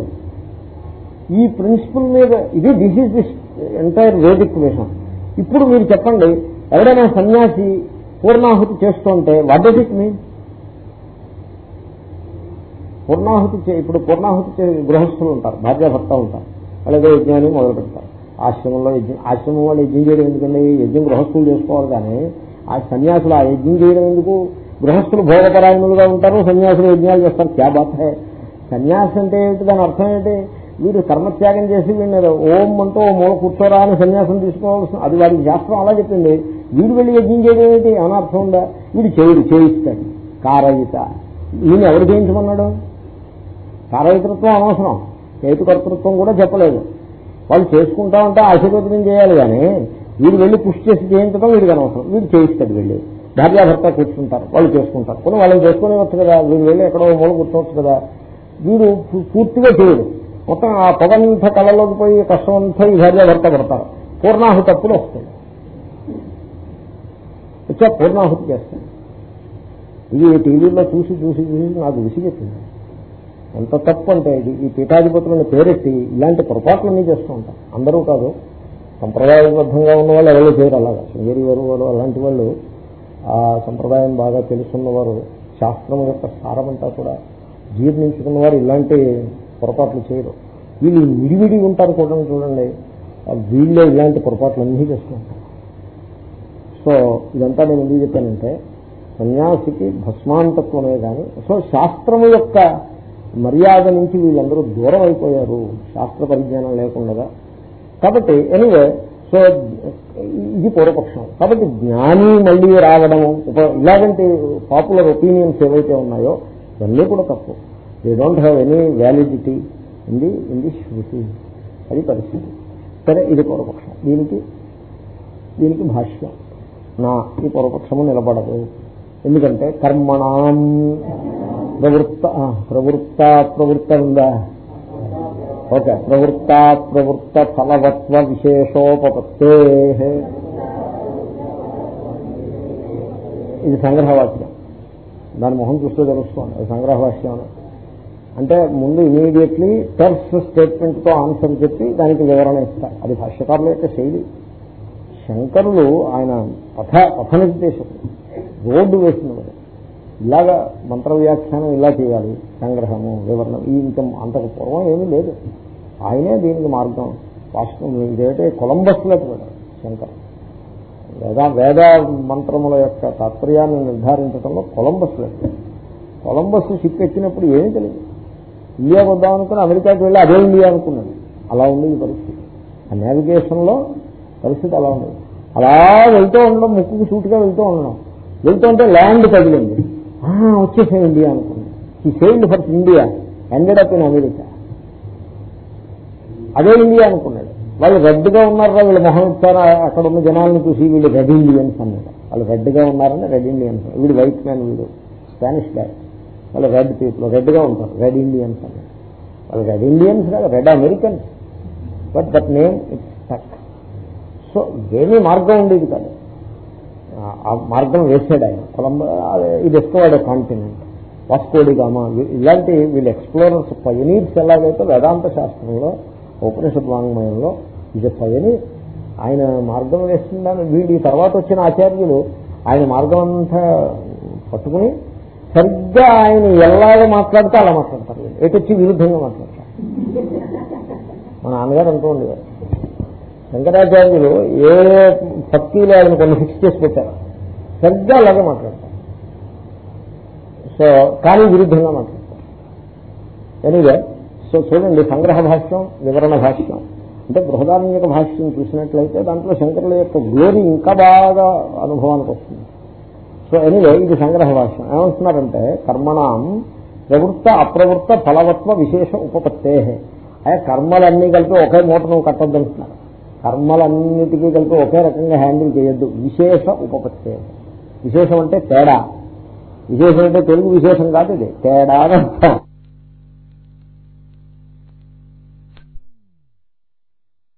[SPEAKER 1] ఈ ప్రిన్సిపల్ మీద ఇది this is this entire Vedic విషయం ఇప్పుడు మీరు చెప్పండి ఎవడైనా సన్యాసి పూర్ణాహుతి చేస్తుంటే వాట్ డస్ ఇట్ మీన్ పూర్ణాహుతి చే- ఇప్పుడు పూర్ణాహుతి గృహస్థులు ఉంటారు భార్యాభర్త ఉంటారు. వాళ్ళు ఏదో యజ్ఞాన్ని మొదలు పెడతారు. ఆశ్రమంలో యజ్ఞం ఆశ్రమం వాళ్ళు యజ్ఞం చేయడం ఎందుకండి? యజ్ఞం గృహస్థులు చేసుకోవాలి కానీ ఆ సన్యాసులు ఆ యజ్ఞం చేయడం ఎందుకు? గృహస్థులు భోగపరాయణులుగా ఉంటారు సన్యాసులు యజ్ఞాలు చేస్తారు. క్యా బాత్ సన్యాసి అంటే ఏంటి? దాని అర్థం ఏంటి? వీడు కర్మత్యాగం చేసి వీడిని ఓం అంటూ మూల కూర్చోరా అని సన్యాసం తీసుకోవాల్సిన అది వాడి శాస్త్రం అలా చెప్పింది. వీడు వెళ్ళి యజ్ఞం చేయడం ఏంటి? అని ఉందా? వీడు చేయుడు చేయిస్తాడు. కారయిత. ఈయన ఎవరు చేయించమన్నాడు? కారయితృత్వం అనవసరం. చేతికర్తృత్వం కూడా చెప్పలేదు. వాళ్ళు చేసుకుంటామంటే ఆశీర్వదనం చేయాలి కానీ వీడు వెళ్ళి పుష్టి చేసి చేయించడం వీడికి అనవసరం. వీడు చేయిస్తాడు వెళ్ళి. భార్యాభర్త కూర్చుంటారు. వాళ్ళు చేసుకుంటారు. కొన్ని వాళ్ళని చేసుకునేవచ్చు కదా. వీడు వెళ్ళి ఎక్కడో మూల కూర్చోవచ్చు కదా. వీడు పూర్తిగా చేయడు. మొత్తం ఆ పొగంత కళలోకి పోయి కష్టం అంతా ఈ భార్యాభర్త పడతారు. పూర్ణాహుతి అప్పుడు వస్తాయి. వచ్చా పూర్ణాహుతి చేస్తాయి. ఇది టీవీలో చూసి చూసి చూసి నాకు విసిగెత్తింది. ఎంత తప్పు అంటే ఇది. ఈ పీఠాధిపతులను పేరెట్టి ఇలాంటి పొరపాట్లన్నీ చేస్తూ ఉంటారు. అందరూ కాదు. సంప్రదాయబద్ధంగా ఉన్న వాళ్ళు ఎవరో చేయరు అలాగా. శృంగేరి గారు వాళ్ళు అలాంటి వాళ్ళు ఆ సంప్రదాయం బాగా తెలుసున్నవారు శాస్త్రం యొక్క సారమంతా కూడా జీర్ణించుకున్న వారు ఇలాంటి పొరపాట్లు చేయరు. వీళ్ళు విడివిడి ఉంటారు కూడా చూడండి. వీళ్ళే ఇలాంటి పొరపాట్లు అన్నీ చేస్తూ ఉంటారు సో ఇదంతా నేను ఎందుకు చెప్పానంటే సన్యాసికి భస్మాంతత్వమే కానీ సో శాస్త్రము యొక్క మర్యాద నుంచి వీళ్ళందరూ దూరం అయిపోయారు. శాస్త్ర పరిజ్ఞానం లేకుండా కాబట్టి ఎనివే సో ఇది పూర్వపక్షం. కాబట్టి జ్ఞాని మళ్ళీ రావడం ఇలాగంటి పాపులర్ ఒపీనియన్స్ ఏవైతే ఉన్నాయో ఇవన్నీ కూడా తప్పు. They don't have any validity in the shruti అది పరిస్థితి. సరే ఇది పూర్వపక్షం. దీనికి దీనికి భాష్యం. నా ఈ పూర్వపక్షము నిలబడదు. ఎందుకంటే కర్మణం ప్రవృత్త ప్రవృత్త ప్రవృత్త ఉందా? ఓకే ప్రవృత్త ప్రవృత్త ఫలవత్వ విశేషోపత్తే ఇది సంగ్రహవాక్యం. దాని మొహం చూస్తే తెలుసుకోండి అది సంగ్రహవాక్యం అంటే ముందు ఇమీడియట్లీ టర్స్ స్టేట్మెంట్తో ఆన్సర్ చెప్పి దానికి వివరణ ఇస్తారు అది భాష్యకారుల యొక్క శైలి. శంకరులు ఆయన పథ పథ నిర్దేశకుడు రోడ్డు వేసినవాడు ఇలాగా మంత్ర వ్యాఖ్యానం ఇలా చేయాలి సంగ్రహము వివరణం ఈ ఇంకా అంతకు పూర్వం ఏమీ లేదు. ఆయనే దీనికి మార్గం. వాస్తవం ఇదేంటే కొలంబస్లకు వెళ్ళారు శంకర్. వేద వేద మంత్రముల యొక్క తాత్పర్యాన్ని నిర్ధారించడంలో కొలంబస్ లేదు. కొలంబస్ షిప్ ఎక్కినప్పుడు ఏమీ తెలియదు. ఇండియా వద్దాం అనుకుని అమెరికాకి వెళ్ళి అదే ఇండియా అనుకున్నాడు. అలా ఉంది ఈ పరిస్థితి. ఆ నావిగేషన్లో పరిస్థితి అలా ఉండదు అలా వెళ్తూ ఉండడం ముక్కుకు సూటుగా వెళ్తూ ఉండడం. వెళ్తూ ఉంటే ల్యాండ్ తగిలింది. వచ్చేసాం ఇండియా అనుకున్నాడు he sailed for India ended up in America అదే ఇండియా అనుకున్నాడు. వాళ్ళు రెడ్గా ఉన్నారా వీళ్ళు మొహం ఇచ్చారా అక్కడ ఉన్న జనాలను చూసి వీళ్ళు రెడ్ ఇండియన్స్ అన్నారు వాళ్ళు రెడ్గా ఉన్నారని రెడ్ ఇండియన్స్ వీడు వైట్ మ్యాన్ వీడు స్పానిష్ బ్యాక్ వాళ్ళు రెడ్ పీపుల్ రెడ్గా ఉంటారు రెడ్ ఇండియన్స్ అన్నారు వాళ్ళు రెడ్ ఇండియన్స్ కాదు red Americans. But that name it's so ఏమీ మార్గం ఉండేది కాదు. ఆ మార్గం వేసాడు ఆయన. కొలంబో ఇది డిస్కవర్డ్ కాంటినెంట్ వాస్కోడిగామా ఇలాంటి వీళ్ళు ఎక్స్ప్లోరర్స్ పయనీర్స్ ఎలాగైతే వేదాంత శాస్త్రంలో ఉపనిషత్ వాంగ్మయంలో ఇది పయని ఆయన మార్గం వేస్తుందని వీడి తర్వాత వచ్చిన ఆచార్యులు ఆయన మార్గం అంతా పట్టుకుని సరిగ్గా ఆయన ఎలాగ మాట్లాడితే అలా మాట్లాడతారు ఎటొచ్చి విరుద్ధంగా మాట్లాడతారు. మా నాన్నగారు అంటూ ఉండేవారు. శంకరాచార్యులు ఏ భక్తిలో ఆయన కొన్ని ఫిక్స్ చేసి పెట్టారు. సరిగ్గా అలాగే మాట్లాడతారు. సో కానీ విరుద్ధంగా మాట్లాడతారు. ఎనీవే సో చూడండి సంగ్రహ భాష్యం వివరణ భాష్యం. అంటే బృహదారణ్యక భాష్యం చూసినట్లయితే దాంట్లో శంకరుల యొక్క గ్లోరీ ఇంకా బాగా అనుభవానికి వస్తుంది. సో ఎనీవే ఇది సంగ్రహ భాష్యం. ఏమంటున్నారంటే కర్మణం ప్రవృత్త అప్రవృత్త ఫలవత్వ విశేష ఉపపత్తే అయ్యా కర్మలన్నీ కలిపి ఒకే మూట నువ్వు కట్టద్దంటున్నారు. కర్మలన్నిటికీ కలిపి ఒకే రకంగా హ్యాండిల్ చేయొద్దు. విశేష ఉపపత్తే విశేషం అంటే తేడా. విశేషం అంటే తెలుగు విశేషం కాదు ఇది. తేడా అని అర్థం.